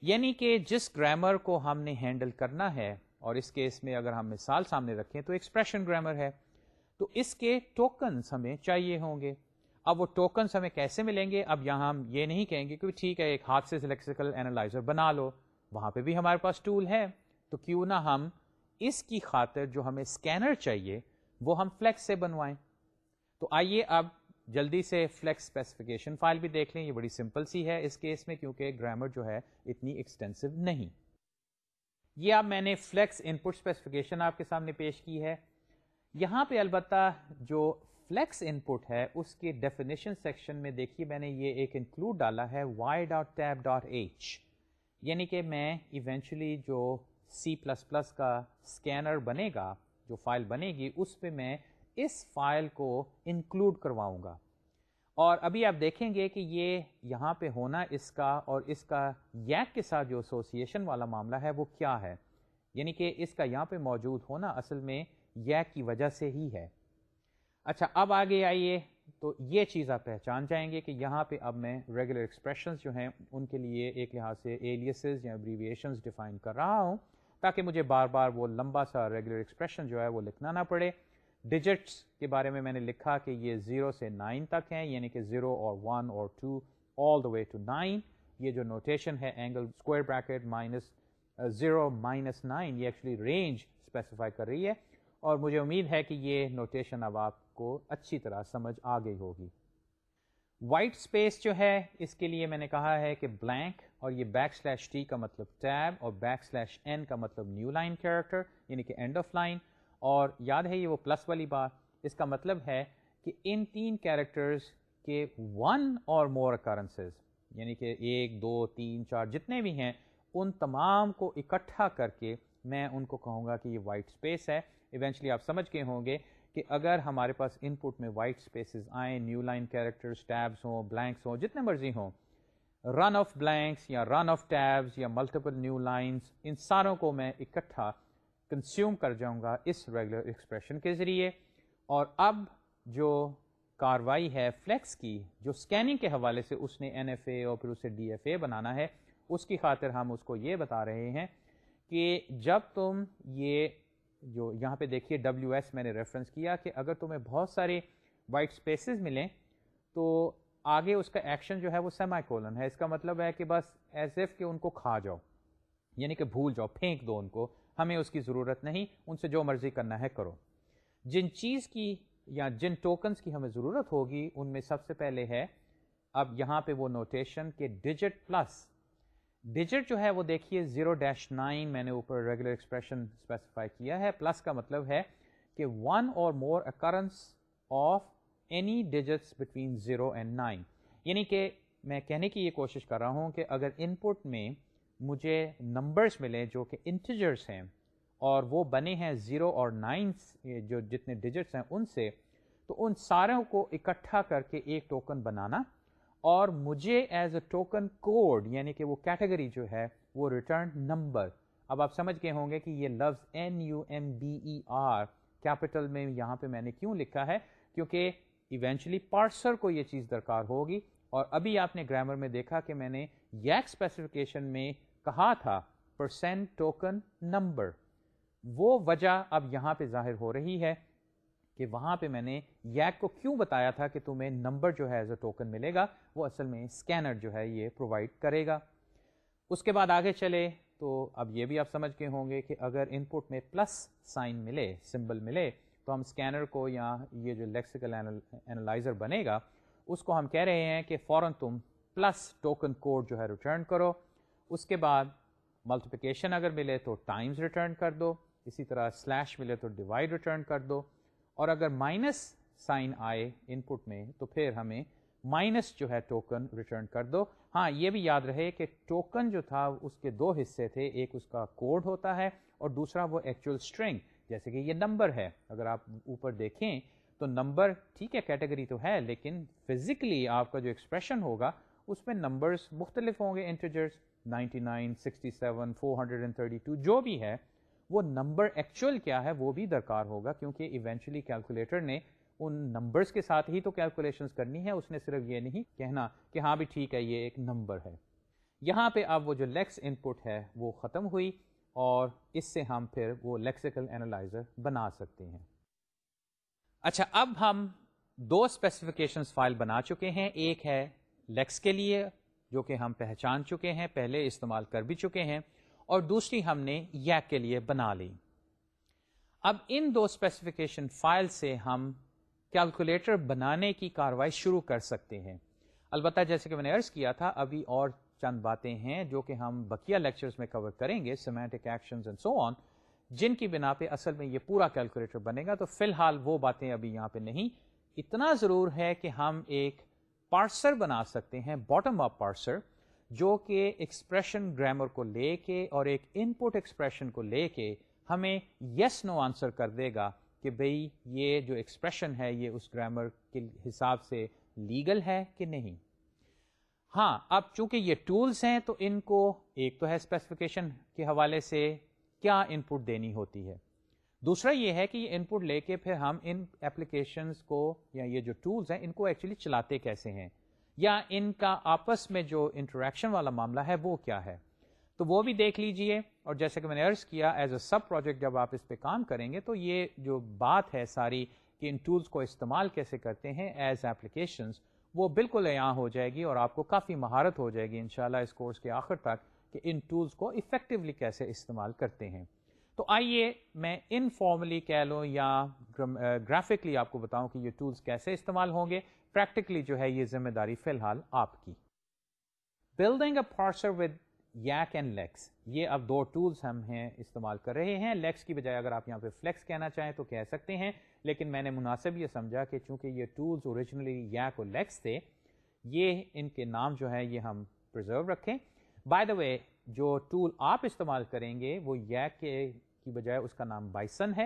یعنی کہ جس گرامر کو ہم نے ہینڈل کرنا ہے اور اس کیس میں اگر ہم مثال سامنے رکھیں تو ایکسپریشن گرامر ہے۔ تو اس کے ٹوکنس ہمیں چاہیے ہوں گے۔ اب وہ ٹوکنس ہمیں کیسے ملیں گے؟ اب یہاں ہم یہ نہیں کہیں گے کہ ٹھیک ہے، ایک ہاتھ سے لیکسیکل اینالائزر بنا لو۔ وہاں پہ بھی ہمارے پاس ٹول ہے۔ تو کیوں نہ ہم اس کی خاطر جو ہمیں اسکینر چاہیے، وہ ہم فلیکس سے بنوائیں۔ تو آئیے اب جلدی سے فلیکس اسپیسیفکیشن فائل بھی دیکھ لیں۔ یہ بڑی سمپل سی ہے اس کیس میں کیونکہ گرامر جو ہے اتنی ایکسٹینسو نہیں۔ یہ اب میں نے فلیکس ان پٹ اسپیسیفکیشن آپ کے سامنے پیش کی ہے۔ یہاں پہ البتہ جو فلیکس ان پٹ ہے، اس کے ڈیفینیشن سیکشن میں دیکھیے، میں نے یہ ایک انکلوڈ ڈالا ہے Y dot tab dot H یعنی کہ میں ایونچولی جو سی پلس پلس کا اسکینر بنے گا، جو فائل بنے گی، اس پہ میں اس فائل کو انکلوڈ کرواؤں گا۔ اور ابھی آپ دیکھیں گے کہ یہ یہاں پہ ہونا اس کا اور اس کا یک کے ساتھ جو ایسوسیشن والا معاملہ ہے وہ کیا ہے؟ یعنی کہ اس کا یہاں پہ موجود ہونا اصل میں یک کی وجہ سے ہی ہے۔ اچھا اب آگے آئیے تو یہ چیز آپ پہچان جائیں گے کہ یہاں پہ اب میں ریگولر ایکسپریشنز جو ہیں ان کے لیے ایک لحاظ سے ایلیسز یا ابریویشنز ڈیفائن کر رہا ہوں تاکہ مجھے بار بار وہ لمبا سا ریگولر ایکسپریشن جو ہے وہ لکھنا نہ پڑے۔ ڈیجٹس کے بارے میں میں نے لکھا کہ یہ زیرو سے نائن تک ہیں یعنی کہ زیرو اور ون اور two all the way to nine یہ جو نوٹیشن ہے angle square bracket minus zero minus nine یہ ایکچولی رینج اسپیسیفائی کر رہی ہے۔ اور مجھے امید ہے کہ یہ نوٹیشن اب آپ کو اچھی طرح سمجھ آ گئی ہوگی۔ وائٹ اسپیس جو ہے، اس کے لیے میں نے کہا ہے کہ بلینک اور یہ بیک سلیش ٹی کا مطلب ٹیب اور بیک سلیش این کا مطلب نیو لائن کیریکٹر یعنی کہ اینڈ آف لائن اور یاد ہے یہ وہ پلس والی بات، اس کا مطلب ہے کہ ان تین کیریکٹرز کے ون اور مور اکرنسز یعنی کہ ایک، دو، تین، چار، جتنے بھی ہیں، ان تمام کو اکٹھا کر کے میں ان کو کہوں گا کہ یہ وائٹ اسپیس ہے۔ ایونچولی آپ سمجھ کے ہوں گے کہ اگر ہمارے پاس ان پٹ میں وائٹ اسپیسز آئیں نیو لائن کیریکٹرز ٹیبس ہوں بلینکس ہوں، جتنے مرضی ہوں رن آف بلینکس یا رن آف ٹیبس یا ملٹیپل نیو لائنس ان ساروں کو میں اکٹھا کنزیوم کر جاؤں گا اس ریگولر ایکسپریشن کے ذریعے۔ اور اب جو کاروائی ہے فلیکس کی، جو اسکیننگ کے حوالے سے اس نے این ایف اے اور پھر اسے ڈی ایف اے بنانا ہے، اس کی خاطر ہم اس کو یہ بتا رہے ہیں کہ جب تم یہ جو یہاں پہ دیکھیے ڈبلیو ایس میں نے ریفرنس کیا کہ اگر تمہیں بہت سارے وائٹ اسپیسیز ملیں تو آگے اس کا ایکشن جو ہے وہ سیمائی کولن ہے۔ اس کا مطلب ہے کہ بس ایز ایف کہ ان کو کھا جاؤ یعنی کہ بھول جاؤ، پھینک دو ان کو۔ ہمیں اس کی ضرورت نہیں، ان سے جو مرضی کرنا ہے کرو۔ جن چیز کی یا جن ٹوکنس کی ہمیں ضرورت ہوگی، ان میں سب سے پہلے ہے، اب یہاں پہ وہ نوٹیشن کہ ڈیجٹ پلس ڈیجٹ جو ہے وہ دیکھیے زیرو ڈیش نائن میں نے اوپر ریگولر ایکسپریشن اسپیسیفائی کیا ہے۔ پلس کا مطلب ہے کہ one or more occurrences of any digits between zero and nine یعنی کہ میں کہنے کی یہ کوشش کر رہا ہوں کہ اگر ان پٹ میں مجھے نمبرس ملے جو کہ انٹیجرس ہیں اور وہ بنے ہیں زیرو اور نائنس جو جتنے ڈیجٹس ہیں ان سے، تو ان ساروں کو اکٹھا کر کے ایک ٹوکن بنانا اور مجھے ایز اے ٹوکن کوڈ یعنی کہ وہ کیٹیگری جو ہے وہ ریٹرن نمبر اب آپ سمجھ گئے ہوں گے کہ یہ لفظ N U M B E R capital میں یہاں پہ میں نے کیوں لکھا ہے؟ کیونکہ ایونچولی پارسر کو یہ چیز درکار ہوگی اور ابھی آپ نے گرامر میں دیکھا کہ میں نے یک اسپیسیفکیشن میں کہا تھا پرسینٹ ٹوکن نمبر وہ وجہ اب یہاں پہ ظاہر ہو رہی ہے کہ وہاں پہ میں نے یک کو کیوں بتایا تھا کہ تمہیں نمبر جو ہے ایز اے ٹوکن ملے گا، وہ اصل میں اسکینر جو ہے یہ پرووائڈ کرے گا۔ اس کے بعد آگے چلے تو اب یہ بھی آپ سمجھ کے ہوں گے کہ اگر ان پٹ میں پلس سائن ملے سمبل ملے، تو ہم اسکینر کو یا یہ جو لیکسیکل اینالائزر بنے گا، اس کو ہم کہہ رہے ہیں کہ فوراً تم پلس ٹوکن کوڈ جو ہے ریٹرن کرو۔ اس کے بعد ملٹیپیکیشن اگر ملے تو ٹائمز ریٹرن کر دو۔ اسی طرح سلیش ملے تو ڈیوائڈ ریٹرن کر دو۔ اور اگر مائنس سائن آئے ان پٹ میں تو پھر ہمیں مائنس جو ہے ٹوکن ریٹرن کر دو۔ ہاں یہ بھی یاد رہے کہ ٹوکن جو تھا اس کے دو حصے تھے، ایک اس کا کوڈ ہوتا ہے اور دوسرا وہ ایکچوئل اسٹرنگ جیسے کہ یہ نمبر ہے۔ اگر آپ اوپر دیکھیں تو نمبر ٹھیک ہے کیٹیگری تو ہے، لیکن فزیکلی آپ کا جو ایکسپریشن ہوگا اس میں نمبرز مختلف ہوں گے انٹرجرس 99 67 432 جو بھی ہے، وہ نمبر ایکچوئل کیا ہے، وہ بھی درکار ہوگا، کیونکہ ایونچولی کیلکولیٹر نے ان نمبرز کے ساتھ ہی تو کیلکولیشنز کرنی ہے، اس نے صرف یہ نہیں کہنا کہ ہاں بھی ٹھیک ہے، یہ ایک نمبر ہے۔ یہاں پہ اب وہ جو لیکس ان پٹ ہے، وہ ختم ہوئی اور اس سے ہم پھر وہ لیکسیکل اینالائزر بنا سکتے ہیں۔ اچھا اب ہم دو اسپیسیفکیشنس فائل بنا چکے ہیں، ایک ہے لیکس کے لیے جو کہ ہم پہچان چکے ہیں، پہلے استعمال کر بھی چکے ہیں، اور دوسری ہم نے یک کے لیے بنا لی۔ اب ان دو اسپیسیفکیشن فائل سے ہم کیلکولیٹر بنانے کی کاروائی شروع کر سکتے ہیں۔ البتہ جیسے کہ میں نے عرض کیا تھا، ابھی اور چند باتیں ہیں جو کہ ہم بکیا لیکچرز میں کور کریں گے سیمیٹک اینڈ سو آن جن کی بنا پہ اصل میں یہ پورا کیلکولیٹر بنے گا۔ تو فی الحال وہ باتیں ابھی یہاں پہ نہیں۔ اتنا ضرور ہے کہ ہم ایک پارسر بنا سکتے ہیں باٹم اپ پارسر جو کہ ایکسپریشن گرامر کو لے کے اور ایک ان پٹ ایکسپریشن کو لے کے ہمیں یس نو آنسر کر دے گا کہ بھئی یہ جو ایکسپریشن ہے، یہ اس گرامر کے حساب سے لیگل ہے کہ نہیں۔ ہاں اب چونکہ یہ ٹولز ہیں تو ان کو ایک تو ہے اسپیسیفکیشن کے حوالے سے کیا ان پٹ دینی ہوتی ہے۔ دوسرا یہ ہے کہ یہ ان پٹ لے کے پھر ہم ان ایپلیکیشنس کو یا یہ جو ٹولز ہیں ان کو ایکچولی چلاتے کیسے ہیں؟ یا ان کا آپس میں جو انٹریکشن والا معاملہ ہے وہ کیا ہے؟ تو وہ بھی دیکھ لیجیے، اور جیسے کہ میں نے عرض کیا ایز اے سب پروجیکٹ جب آپ اس پہ کام کریں گے تو یہ جو بات ہے ساری کہ ان ٹولز کو استعمال کیسے کرتے ہیں ایز ایپلیکیشنز وہ بالکل یہاں ہو جائے گی اور آپ کو کافی مہارت ہو جائے گی انشاءاللہ اس کورس کے آخر تک کہ ان ٹولز کو افیکٹولی کیسے استعمال کرتے ہیں۔ تو آئیے میں ان فارملی کہہ لوں یا گرافکلی آپ کو بتاؤں کہ یہ ٹولز کیسے استعمال ہوں گے۔ پریکٹیکلی جو ہے یہ ذمہ داری فی الحال آپ کی۔ Building a parser with Yacc and Lex یہ اب دو ٹولز ہم ہیں استعمال کر رہے ہیں۔ لیکس کی بجائے اگر آپ یہاں پہ فلیکس کہنا چاہیں تو کہہ سکتے ہیں۔ لیکن میں نے مناسب یہ سمجھا کہ چونکہ یہ ٹولز اوریجنلی یک اور لیکس تھے، یہ ان کے نام جو ہے یہ ہم پرزرو رکھیں۔ بائی دا وے جو ٹول آپ استعمال کریں گے وہ یک کے کی بجائے اس کا نام بائسن ہے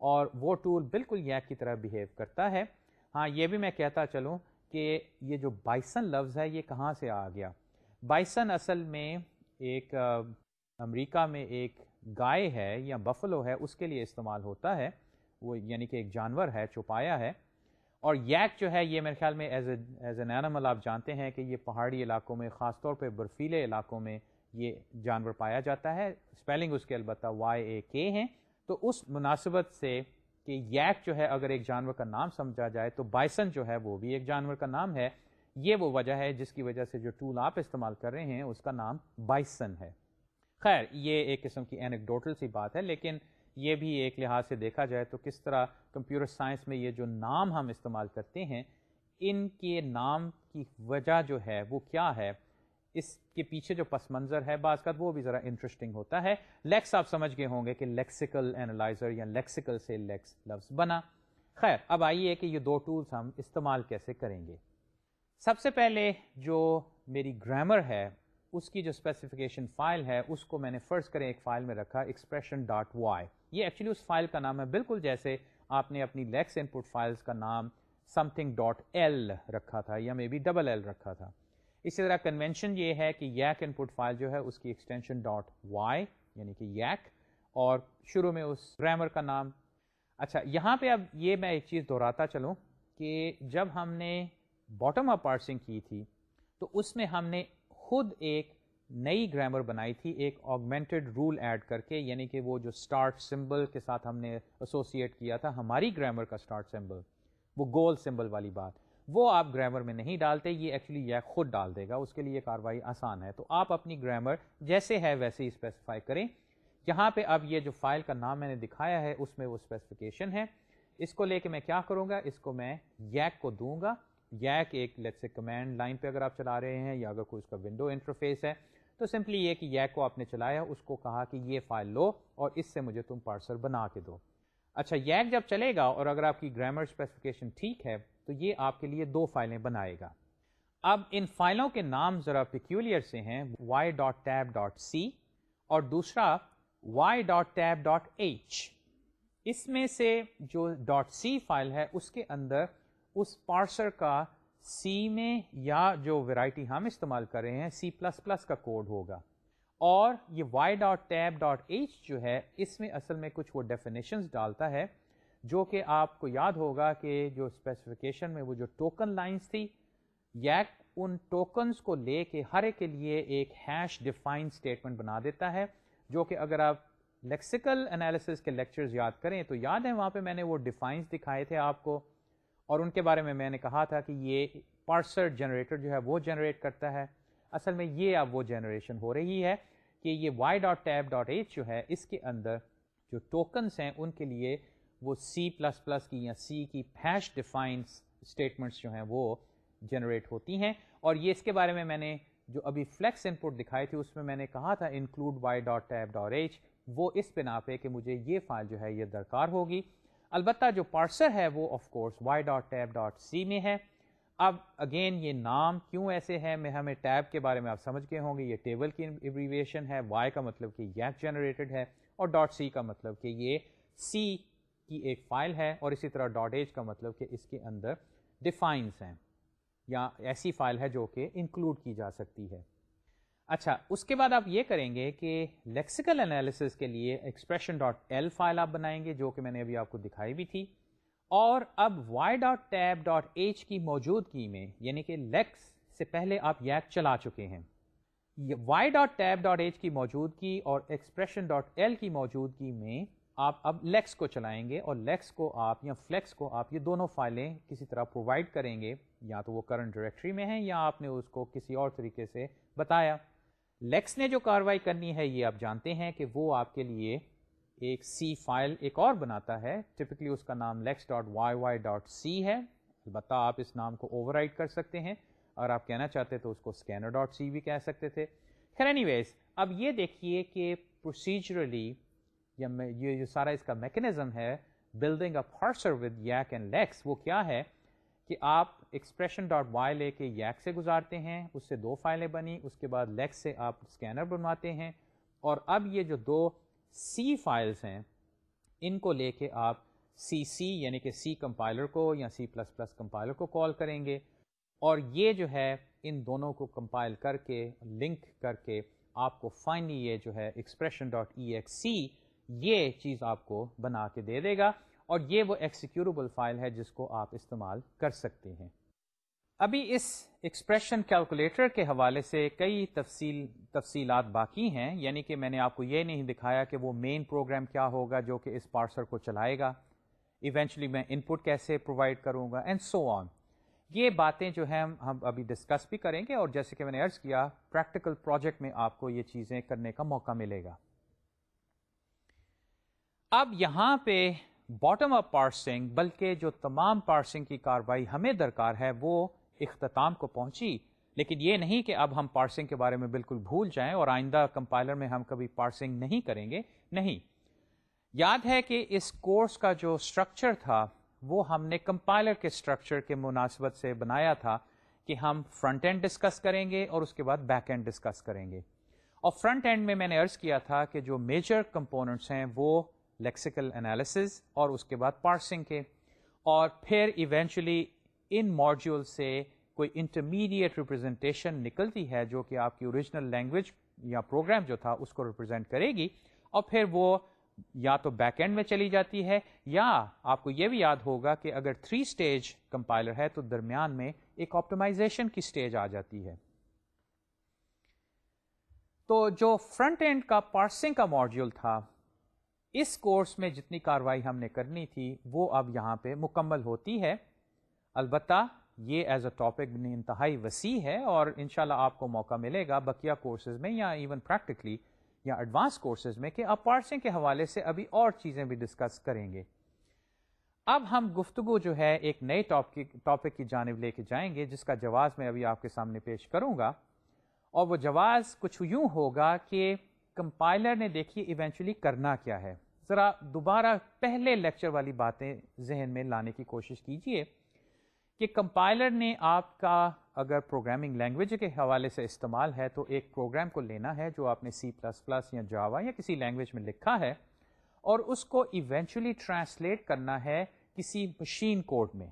اور وہ ٹول بالکل یک کی طرح بیہیو کرتا ہے۔ ہاں یہ بھی میں کہتا چلوں کہ یہ جو بائسن لفظ ہے، یہ کہاں سے آ گیا؟ بائسن اصل میں ایک امریکہ میں ایک گائے ہے یا بفلو ہے، اس کے لیے استعمال ہوتا ہے۔ وہ یعنی کہ ایک جانور ہے، چھپایا ہے۔ اور یک جو ہے، یہ میرے خیال میں as a as an animal آپ جانتے ہیں کہ یہ پہاڑی علاقوں میں، خاص طور پہ برفیلے علاقوں میں یہ جانور پایا جاتا ہے۔ اسپیلنگ اس کے البتہ وائی اے کے ہیں۔ تو اس مناسبت سے کہ یک جو ہے، اگر ایک جانور کا نام سمجھا جائے تو بائسن جو ہے، وہ بھی ایک جانور کا نام ہے۔ یہ وہ وجہ ہے جس کی وجہ سے جو ٹول آپ استعمال کر رہے ہیں، اس کا نام بائسن ہے۔ خیر، یہ ایک قسم کی اینکڈوٹل سی بات ہے، لیکن یہ بھی ایک لحاظ سے دیکھا جائے تو کس طرح کمپیوٹر سائنس میں یہ جو نام ہم استعمال کرتے ہیں، ان کے نام کی وجہ جو ہے وہ کیا ہے؟ اس کے پیچھے جو پس منظر ہے، بعض کا وہ بھی ذرا انٹرسٹنگ ہوتا ہے۔ لیکس آپ سمجھ گئے ہوں گے کہ لیکسیکل اینالائزر یا لیکسیکل سے لیکس لفظ بنا۔ خیر، اب آئیے کہ یہ دو ٹولز ہم استعمال کیسے کریں گے۔ سب سے پہلے جو میری گرامر ہے، اس کی جو اسپیسیفکیشن فائل ہے، اس کو میں نے فرسٹ کریں ایک فائل میں رکھا ایکسپریشن ڈاٹ وائی یہ ایکچولی اس فائل کا نام ہے۔ بالکل جیسے آپ نے اپنی لیکس ان پٹ فائلس کا نام سم تھنگ ڈاٹ ایل رکھا تھا یا مے بی ڈبل ایل رکھا تھا۔ اسی طرح کنونشن یہ ہے کہ یک ان پٹ فائل جو ہے اس کی ایکسٹینشن ڈاٹ وائی یعنی کہ یک اور شروع میں اس گرامر کا نام۔ اچھا یہاں پہ اب یہ میں ایک چیز دہراتا چلوں کہ جب ہم نے باٹم اپ پارسنگ کی تھی تو اس میں ہم نے خود ایک نئی گرامر بنائی تھی، ایک آگمنٹڈ رول ایڈ کر کے یعنی کہ وہ جو اسٹارٹ سمبل کے ساتھ ہم نے ایسوسیٹ کیا تھا، ہماری گرامر کا اسٹارٹ سمبل وہ گول سمبل والی بات۔ وہ آپ گرامر میں نہیں ڈالتے، یہ ایکچولی یہ خود ڈال دے گا، اس کے لیے یہ کاروائی آسان ہے۔ تو آپ اپنی گرامر جیسے ہے ویسے ہی اسپیسیفائی کریں۔ یہاں پہ اب یہ جو فائل کا نام میں نے دکھایا ہے، اس میں وہ اسپیسیفکیشن ہے۔ اس کو لے کے میں کیا کروں گا؟ اس کو میں یک کو دوں گا۔ یک ایک لیٹ سے کمینڈ لائن پہ اگر آپ چلا رہے ہیں یا اگر کوئی اس کا ونڈو انٹرفیس ہے۔ تو سمپلی یہ کہ یک کو آپ نے چلایا، اس کو کہا کہ یہ فائل لو اور اس سے مجھے تم پارسل بنا کے دو۔ اچھا یک جب چلے گا اور اگر آپ کی گرامر اسپیسیفکیشن ٹھیک ہے، تو یہ آپ کے لیے دو فائلیں بنائے گا۔ اب ان فائلوں کے نام ذرا پیکولر سے ہیں Y dot tab dot C اور دوسرا Y dot tab dot H اس میں سے جو ڈاٹ سی فائل ہے، اس کے اندر اس پارسر کا سی میں یا جو ویرائٹی ہم استعمال کر رہے ہیں، سی پلس پلس کا کوڈ ہوگا۔ اور یہ Y dot tab dot H جو ہے، اس میں اصل میں کچھ وہ ڈیفینیشنز ڈالتا ہے، جو کہ آپ کو یاد ہوگا کہ جو اسپیسیفکیشن میں وہ جو ٹوکن لائنس تھی، یک ان ٹوکنز کو لے کے ہر ایک کے لیے ایک ہیش ڈیفائن اسٹیٹمنٹ بنا دیتا ہے، جو کہ اگر آپ لیکسیکل انالیسس کے لیکچرز یاد کریں تو یاد ہے، وہاں پہ میں نے وہ ڈیفائنس دکھائے تھے آپ کو۔ اور ان کے بارے میں میں نے کہا تھا کہ یہ پارسر جنریٹر جو ہے وہ جنریٹ کرتا ہے۔ اصل میں یہ اب وہ جنریشن ہو رہی ہے کہ یہ Y dot tab dot H جو ہے اس کے اندر جو ٹوکنس ہیں ان کے لیے وہ سی پلس پلس کی یا سی کی ہیش ڈیفائنس اسٹیٹمنٹس جو ہیں وہ جنریٹ ہوتی ہیں۔ اور یہ اس کے بارے میں میں نے جو ابھی فلیکس ان پٹ دکھائی تھی اس میں میں نے کہا تھا include Y dot tab dot H وہ اس بنا پہ کہ مجھے یہ فائل جو ہے یہ درکار ہوگی۔ البتہ جو پارسر ہے وہ of course Y dot tab dot C میں ہے۔ اب اگین یہ نام کیوں ایسے ہے میں ہمیں ٹیب کے بارے میں آپ سمجھ گئے ہوں گے۔ یہ ٹیبل کی ایبریویشن ہے وائی کا مطلب کہ یک جنریٹڈ ہے اور ڈاٹ سی کا مطلب کہ یہ سی کی ایک فائل ہے اور اسی طرح ڈاٹ ایج کا مطلب کہ اس کے اندر ڈیفائنس ہیں۔ یا ایسی فائل ہے جو کہ انکلوڈ کی جا سکتی ہے۔ اچھا اس کے بعد آپ یہ کریں گے کہ لیکسیکل انالیسس کے لیے ایکسپریشن ڈاٹ ایل فائل آپ بنائیں گے، جو کہ میں نے ابھی آپ کو دکھائی بھی تھی۔ اور اب Y dot tab dot H کی موجودگی میں یعنی کہ لیکس سے پہلے آپ یک چلا چکے ہیں۔ Y dot tab dot H کی موجودگی اور ایکسپریشن ڈاٹ ایل کی موجودگی میں آپ اب لیکس کو چلائیں گے اور لیکس کو آپ یا فلیکس کو آپ یہ دونوں فائلیں کسی طرح پرووائڈ کریں گے، یا تو وہ کرنٹ ڈائریکٹری میں ہیں یا آپ نے اس کو کسی اور طریقے سے بتایا۔ لیکس نے جو کاروائی کرنی ہے، یہ آپ جانتے ہیں کہ وہ آپ کے لیے ایک سی فائل ایک اور بناتا ہے۔ ٹپکلی اس کا نام Lex dot Y Y dot C ہے۔ البتہ آپ اس نام کو اوور کر سکتے ہیں۔ اگر آپ کہنا چاہتے تو اس کو اسکینر ڈاٹ سی بھی کہہ سکتے تھے۔ خیر اینی ویز اب یہ دیکھیے کہ پروسیجرلی یا یہ جو سارا اس کا میکنزم ہے building a parser with Yacc and Lex وہ کیا ہے؟ کہ آپ ایکسپریشن ڈاٹ وائی لے کے یک سے گزارتے ہیں، اس سے دو فائلیں بنی اس کے بعد لیکس سے آپ اسکینر بنواتے ہیں۔ اور اب یہ جو دو سی فائلس ہیں، ان کو لے کے آپ سی سی یعنی کہ سی کمپائلر کو یا سی پلس پلس کمپائلر کو کال کریں گے۔ اور یہ جو ہے، ان دونوں کو کمپائل کر کے لنک کر کے آپ کو فائنلی یہ جو ہے expression dot E X C یہ چیز آپ کو بنا کے دے دے گا۔ اور یہ وہ ایکسیکیوربل فائل ہے جس کو آپ استعمال کر سکتے ہیں۔ ابھی اس ایکسپریشن کیلکولیٹر کے حوالے سے کئی تفصیل تفصیلات باقی ہیں یعنی کہ میں نے آپ کو یہ نہیں دکھایا کہ وہ مین پروگرام کیا ہوگا جو کہ اس پارسر کو چلائے گا۔ ایونچولی میں ان پٹ کیسے پرووائڈ کروں گا اینڈ سو آن یہ باتیں جو ہیں ہم ابھی ڈسکس بھی کریں گے اور جیسے کہ میں نے عرض کیا پریکٹیکل پروجیکٹ میں آپ کو یہ چیزیں کرنے کا موقع ملے گا۔ اب یہاں پہ باٹم اپ پارسنگ بلکہ جو تمام پارسنگ کی کاروائی ہمیں درکار ہے، وہ اختتام کو پہنچی۔ لیکن یہ نہیں کہ اب ہم پارسنگ کے بارے میں بالکل بھول جائیں اور آئندہ کمپائلر میں ہم کبھی پارسنگ نہیں کریں گے۔ نہیں۔ یاد ہے کہ اس کورس کا جو اسٹرکچر تھا، وہ ہم نے کمپائلر کے اسٹرکچر کے مناسبت سے بنایا تھا کہ ہم فرنٹ اینڈ ڈسکس کریں گے اور اس کے بعد بیک اینڈ ڈسکس کریں گے۔ اور فرنٹ اینڈ میں میں نے ارض کیا تھا کہ جو میجر کمپوننٹس ہیں، وہ لیکسیکل انالیسز اور اس کے بعد پارسنگ کے۔ اور پھر ایونچولی ان ماڈیول سے کوئی انٹرمیڈیٹ ریپرزینٹیشن نکلتی ہے جو کہ آپ کی اوریجنل لینگویج یا پروگرام جو تھا اس کو ریپرزینٹ کرے گی۔ اور پھر وہ یا تو بیک اینڈ میں چلی جاتی ہے یا آپ کو یہ بھی یاد ہوگا کہ اگر تھری اسٹیج کمپائلر ہے تو درمیان میں ایک آپٹمائزیشن کی اسٹیج آ جاتی ہے۔ تو جو فرنٹ اینڈ کا پارسنگ کا ماڈیول تھا اس کورس میں جتنی کاروائی ہم نے کرنی تھی، وہ اب یہاں پہ مکمل ہوتی ہے۔ البتہ یہ ایز اے ٹاپک انتہائی وسیع ہے اور انشاءاللہ آپ کو موقع ملے گا بقیہ کورسز میں یا ایون پریکٹیکلی یا ایڈوانس کورسز میں کہ آپ پارسنگ کے حوالے سے ابھی اور چیزیں بھی ڈسکس کریں گے۔ اب ہم گفتگو جو ہے ایک نئے ٹاپک کی جانب لے کے جائیں گے، جس کا جواز میں ابھی آپ کے سامنے پیش کروں گا۔ اور وہ جواز کچھ یوں ہوگا کہ کمپائلر نے دیکھیے ایونچولی کرنا کیا ہے۔ ذرا دوبارہ پہلے لیکچر والی باتیں ذہن میں لانے کی کوشش کیجیے کہ کمپائلر نے آپ کا اگر پروگرامنگ لینگویج کے حوالے سے استعمال ہے تو ایک پروگرام کو لینا ہے جو آپ نے سی پلس پلس یا جاوا یا کسی لینگویج میں لکھا ہے اور اس کو ایونچولی ٹرانسلیٹ کرنا ہے کسی مشین کوڈ میں۔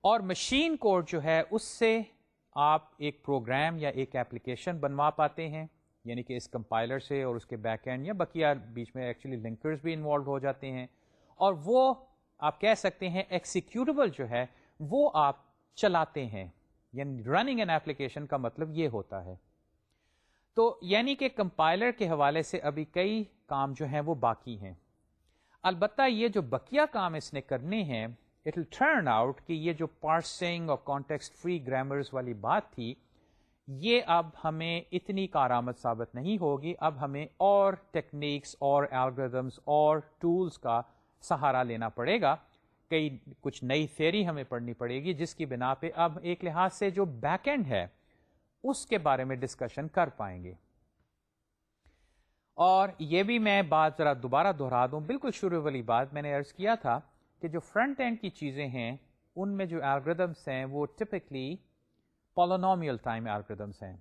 اور مشین کوڈ جو ہے اس سے آپ ایک پروگرام یا ایک ایپلیکیشن بنوا پاتے ہیں۔ یعنی کہ اس کمپائلر سے اور اس کے بیک اینڈ یا بقیہ بیچ میں ایکچولی لنکرز بھی انوالو ہو جاتے ہیں۔ اور وہ آپ کہہ سکتے ہیں ایکسیکیوٹیبل جو ہے وہ آپ چلاتے ہیں۔ یعنی رننگ این ایپلیکیشن کا مطلب یہ ہوتا ہے۔ تو یعنی کہ کمپائلر کے حوالے سے ابھی کئی کام جو ہیں وہ باقی ہیں۔ البتہ یہ جو بقیہ کام اس نے کرنے ہیں اٹ ول ٹرن آؤٹ کہ یہ جو پارسنگ اور کانٹیکسٹ فری گرامرز والی بات تھی یہ اب ہمیں اتنی کارآمد ثابت نہیں ہوگی، اب ہمیں اور ٹیکنیکس اور الگریدمس اور ٹولس کا سہارا لینا پڑے گا۔ کئی کچھ نئی تھیری ہمیں پڑھنی پڑے گی، جس کی بنا پہ اب ایک لحاظ سے جو بیک اینڈ ہے، اس کے بارے میں ڈسکشن کر پائیں گے۔ اور یہ بھی میں بات ذرا دوبارہ دہرا دوں۔ بالکل شروع والی بات میں نے ارض کیا تھا کہ جو فرنٹ اینڈ کی چیزیں ہیں، ان میں جو الگریدمس ہیں، وہ ٹپکلی پولونومیل ٹائم الگریدمس ہیں۔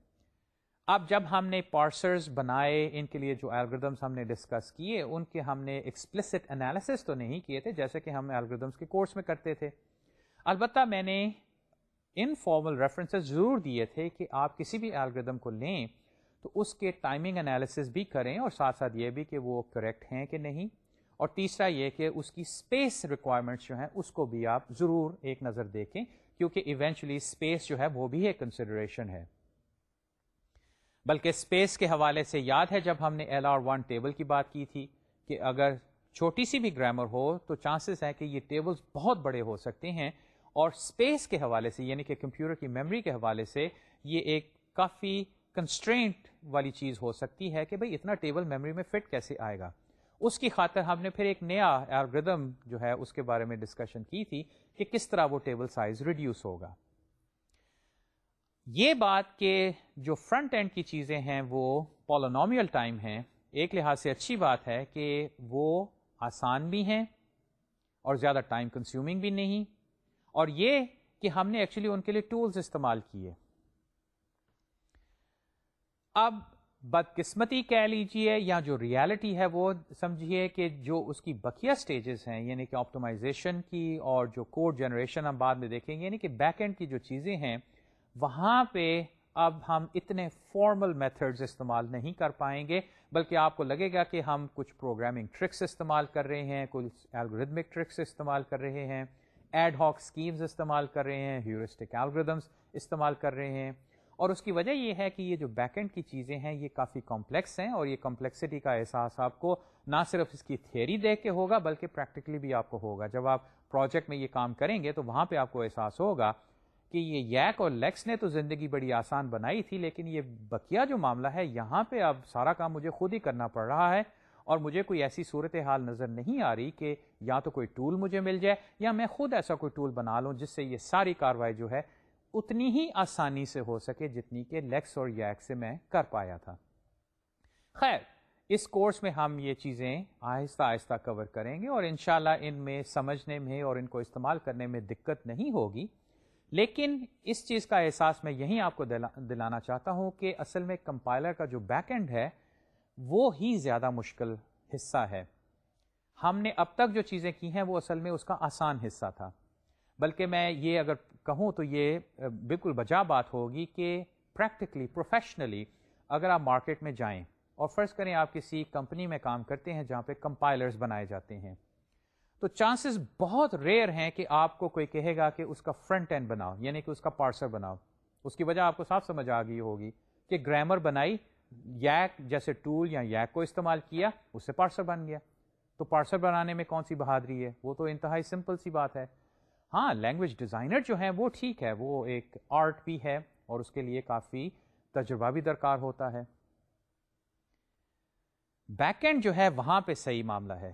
اب جب ہم نے پارسرز بنائے، ان کے لیے جو الگریدمس ہم نے ڈسکس کیے، ان کے ہم نے ایکسپلسٹ انالیسس تو نہیں کیے تھے، جیسے کہ ہم الگریدمس کے کورس میں کرتے تھے۔ البتہ میں نے ان فارمل ریفرنسز ضرور دیے تھے کہ آپ کسی بھی الگریدم کو لیں تو اس کے ٹائمنگ انالیسس بھی کریں اور ساتھ ساتھ یہ بھی کہ وہ کریکٹ ہیں کہ نہیں۔ اور تیسرا یہ کہ اس کی اسپیس ریکوائرمنٹس جو ہیں، اس کو بھی آپ ضرور ایک نظر دیکھیں۔ کیونکہ ایونچولی اسپیس جو ہے وہ بھی ایک کنسیڈریشن ہے۔ بلکہ اسپیس کے حوالے سے یاد ہے جب ہم نے ایل آر ون ٹیبل کی بات کی تھی کہ اگر چھوٹی سی بھی گرامر ہو تو چانسز ہیں کہ یہ ٹیبلز بہت بڑے ہو سکتے ہیں۔ اور اسپیس کے حوالے سے یعنی کہ کمپیوٹر کی میموری کے حوالے سے یہ ایک کافی کنسٹرینٹ والی چیز ہو سکتی ہے کہ بھئی اتنا ٹیبل میموری میں فٹ کیسے آئے گا۔ اس کی خاطر ہم نے پھر ایک نیا الگریدم جو ہے اس کے بارے میں ڈسکشن کی تھی کہ کس طرح وہ ٹیبل سائز ریڈیوس ہوگا۔ یہ بات کہ جو فرنٹ اینڈ کی چیزیں ہیں وہ پولونومیل ٹائم ہیں، ایک لحاظ سے اچھی بات ہے کہ وہ آسان بھی ہیں اور زیادہ ٹائم کنزیومنگ بھی نہیں۔ اور یہ کہ ہم نے ایکچولی ان کے لیے ٹولز استعمال کیے۔ اب بدقسمتی کہہ لیجیے یا جو ریالٹی ہے وہ سمجھیے کہ جو اس کی بقیہ سٹیجز ہیں یعنی کہ آپٹومائزیشن کی اور جو کوڈ جنریشن ہم بعد میں دیکھیں گے یعنی کہ بیک اینڈ کی جو چیزیں ہیں، وہاں پہ اب ہم اتنے فارمل میتھڈز استعمال نہیں کر پائیں گے، بلکہ آپ کو لگے گا کہ ہم کچھ پروگرامنگ ٹرکس استعمال کر رہے ہیں، کچھ الگوریدمک ٹرکس استعمال کر رہے ہیں ایڈ ہاک اسکیمز استعمال کر رہے ہیں ہیورسٹک الگریدمس استعمال کر رہے ہیں۔ اور اس کی وجہ یہ ہے کہ یہ جو بیک اینڈ کی چیزیں ہیں، یہ کافی کمپلیکس ہیں اور یہ کمپلیکسٹی کا احساس آپ کو نہ صرف اس کی تھیری دیکھ کے ہوگا، بلکہ پریکٹیکلی بھی آپ کو ہوگا۔ جب آپ پروجیکٹ میں یہ کام کریں گے تو وہاں پہ آپ کو احساس ہوگا کہ یہ یک اور لیکس نے تو زندگی بڑی آسان بنائی تھی، لیکن یہ بقیہ جو معاملہ ہے، یہاں پہ اب سارا کام مجھے خود ہی کرنا پڑ رہا ہے اور مجھے کوئی ایسی صورت حال نظر نہیں آ رہی کہ یا تو کوئی ٹول مجھے مل جائے یا میں خود ایسا کوئی ٹول بنا لوں جس سے یہ ساری کاروائی جو ہے اتنی ہی آسانی سے ہو سکے جتنی کہ لیکس اور یک سے میں کر پایا تھا۔ خیر، اس کورس میں ہم یہ چیزیں آہستہ آہستہ کور کریں گے اور انشاءاللہ ان میں سمجھنے میں اور ان کو استعمال کرنے میں دقت نہیں ہوگی۔ لیکن اس چیز کا احساس میں یہی آپ کو دلانا چاہتا ہوں کہ اصل میں کمپائلر کا جو بیک اینڈ ہے، وہ ہی زیادہ مشکل حصہ ہے۔ ہم نے اب تک جو چیزیں کی ہیں، وہ اصل میں اس کا آسان حصہ تھا۔ بلکہ میں یہ اگر کہوں تو یہ بالکل بجا بات ہوگی کہ پریکٹیکلی پروفیشنلی اگر آپ مارکیٹ میں جائیں اور فرض کریں آپ کسی کمپنی میں کام کرتے ہیں جہاں پہ کمپائلرز بنائے جاتے ہیں، تو چانسز بہت ریئر ہیں کہ آپ کو کوئی کہے گا کہ اس کا فرنٹ اینڈ بناؤ یعنی کہ اس کا پارسر بناؤ۔ اس کی وجہ آپ کو صاف سمجھ آ گئی ہوگی کہ گرامر بنائی یک جیسے ٹول یا یک کو استعمال کیا، اس سے پارسر بن گیا۔ تو پارسر بنانے میں کون سی بہادری ہے؟ وہ تو انتہائی سمپل سی بات ہے۔ ہاں لینگویج ڈیزائنر جو ہیں وہ ٹھیک ہے، وہ ایک آرٹ بھی ہے اور اس کے لیے کافی تجربہ بھی درکار ہوتا ہے۔ بیک اینڈ جو ہے، وہاں پہ صحیح معاملہ ہے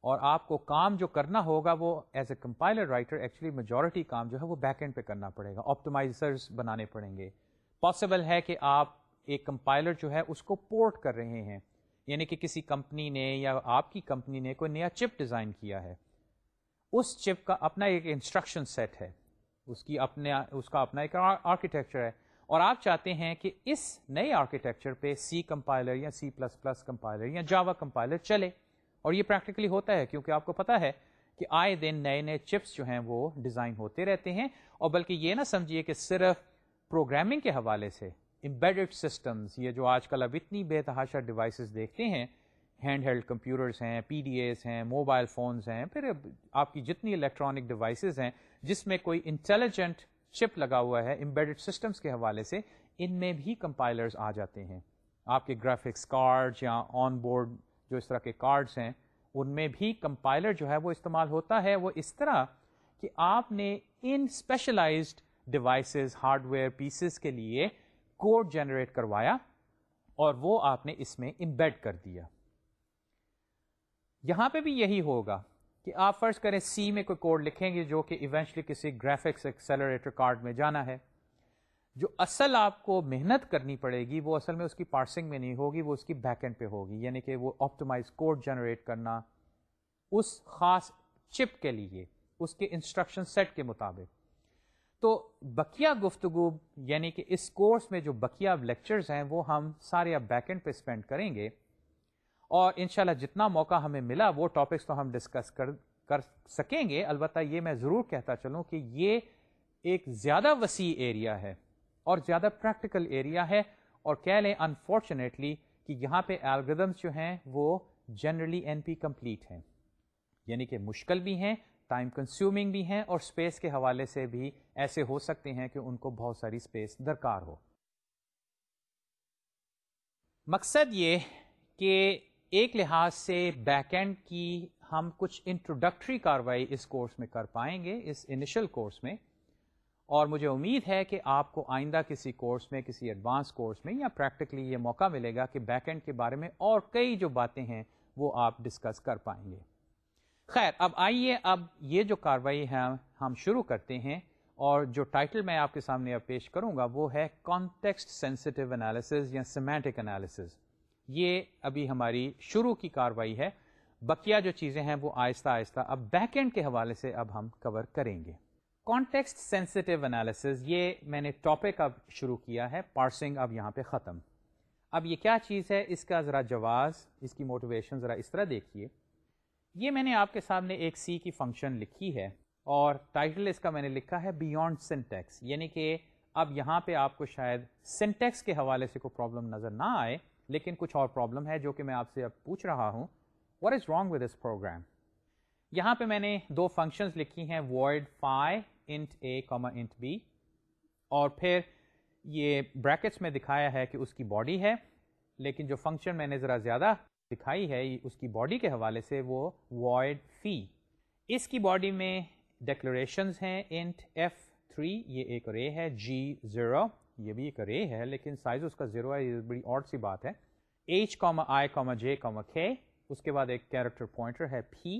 اور آپ کو کام جو کرنا ہوگا، وہ as a compiler writer actually majority کام جو ہے، وہ بیک اینڈ پہ کرنا پڑے گا۔ آپٹومائزرز بنانے پڑیں گے۔ پاسبل ہے کہ آپ ایک کمپائلر جو ہے، اس کو پورٹ کر رہے ہیں۔ یعنی کہ کسی کمپنی نے یا آپ کی کمپنی نے کوئی نیا چپ ڈیزائن کیا ہے۔ اس چپ کا اپنا ایک انسٹرکشن سیٹ ہے۔ اس کی اپنے اس کا اپنا ایک آرکیٹیکچر ہے۔ اور آپ چاہتے ہیں کہ اس نئے آرکیٹیکچر پہ سی کمپائلر یا سی پلس پلس کمپائلر یا جاوا کمپائلر چلے۔ اور یہ پریکٹیکلی ہوتا ہے، کیونکہ آپ کو پتا ہے کہ آئے دن نئے نئے چپس جو ہیں وہ ڈیزائن ہوتے رہتے ہیں۔ اور بلکہ یہ نہ سمجھیے کہ صرف پروگرامنگ کے حوالے سے امبیڈڈ سسٹمز یہ جو آج کل اب اتنی بے تحاشا ڈیوائسز دیکھتے ہیں ہینڈ ہیلڈ کمپیوٹرس ہیں، پی ڈی ایز ہیں، موبائل فونز ہیں، پھر آپ کی جتنی الیکٹرانک ڈیوائسز ہیں، جس میں کوئی انٹیلیجنٹ چپ لگا ہوا ہے، امبیڈڈ سسٹمز کے حوالے سے، ان میں بھی کمپائلرز آ جاتے ہیں۔ آپ کے گرافکس کارڈ یا آن بورڈ جو اس طرح کے کارڈز ہیں، ان میں بھی کمپائلر جو ہے وہ استعمال ہوتا ہے۔ وہ اس طرح کہ آپ نے ان specialized devices hardware pieces کے لیے کوڈ جنریٹ کروایا اور وہ آپ نے اس میں امبیڈ کر دیا۔ یہاں پہ بھی یہی ہوگا کہ آپ فرض کریں سی میں کوئی کوڈ لکھیں گے جو کہ ایونچلی کسی گرافکس ایکسلریٹر کارڈ میں جانا ہے۔ جو اصل آپ کو محنت کرنی پڑے گی، وہ اصل میں اس کی پارسنگ میں نہیں ہوگی، وہ اس کی بیک اینڈ پہ ہوگی یعنی کہ وہ آپٹمائز کوڈ جنریٹ کرنا اس خاص چپ کے لیے، اس کے انسٹرکشن سیٹ کے مطابق۔ تو بکیا گفتگو یعنی کہ اس کورس میں جو بکیا لیکچرز ہیں، وہ ہم سارے اب بیک اینڈ پہ اسپینڈ کریں گے۔ اور انشاءاللہ جتنا موقع ہمیں ملا وہ ٹاپکس تو ہم ڈسکس کر کر سکیں گے۔ البتہ یہ میں ضرور کہتا چلوں کہ یہ ایک زیادہ وسیع ایریا ہے اور زیادہ پریکٹیکل ایریا ہے اور کہہ لیں انفارچونیٹلی کہ یہاں پہ الگریدمس جو ہیں وہ جنرلی این پی کمپلیٹ ہیں۔ یعنی کہ مشکل بھی ہیں ٹائم کنزیومنگ بھی ہیں اور اسپیس کے حوالے سے بھی ایسے ہو سکتے ہیں کہ ان کو بہت ساری اسپیس درکار ہو۔ مقصد یہ کہ ایک لحاظ سے بیک اینڈ کی ہم کچھ انٹروڈکٹری کاروائی اس کورس میں کر پائیں گے، اس انیشل کورس میں۔ اور مجھے امید ہے کہ آپ کو آئندہ کسی کورس میں، کسی ایڈوانس کورس میں یا پریکٹیکلی یہ موقع ملے گا کہ بیک اینڈ کے بارے میں اور کئی جو باتیں ہیں وہ آپ ڈسکس کر پائیں گے۔ خیر، اب آئیے، اب یہ جو کاروائی ہے، ہم شروع کرتے ہیں۔ اور جو ٹائٹل میں آپ کے سامنے اب پیش کروں گا وہ ہے کانٹیکسٹ سینسٹیو انالیسز یا سیمیٹک انالیسز یہ ابھی ہماری شروع کی کاروائی ہے۔ بقیہ جو چیزیں ہیں وہ آہستہ آہستہ اب بیک اینڈ کے حوالے سے اب ہم کور کریں گے۔ کانٹیکسٹ سینسٹیو انالیسز یہ میں نے ٹاپک اب شروع کیا ہے پارسنگ اب یہاں پہ ختم۔ اب یہ کیا چیز ہے؟ اس کا ذرا جواز، اس کی موٹیویشن ذرا اس طرح دیکھیے۔ یہ میں نے آپ کے سامنے ایک سی کی فنکشن لکھی ہے اور ٹائٹل اس کا میں نے لکھا ہے بیونڈ سنٹیکس یعنی کہ اب یہاں پہ آپ کو شاید سنٹیکس کے حوالے سے کوئی پرابلم نظر نہ آئے۔ لیکن کچھ اور پرابلم ہے جو کہ میں آپ سے اب پوچھ رہا ہوں۔ What is wrong with this program یہاں پہ میں نے دو فنکشنز لکھی ہیں void five int A comma int B اور پھر یہ بریکٹس میں دکھایا ہے کہ اس کی باڈی ہے، لیکن جو فنکشن میں نے ذرا زیادہ دکھائی ہے اس کی باڈی کے حوالے سے وہ وائڈ فی اس کی باڈی میں ڈیکلریشنز ہیں انٹ ایف تھری یہ ایک رے ہے جی زیرو یہ بھی ایک رے ہے، لیکن سائز اس کا زیرو ہے، یہ بڑی اور سی بات ہے۔ H comma I comma J comma K اس کے بعد ایک کیریکٹر پوائنٹر ہے پھی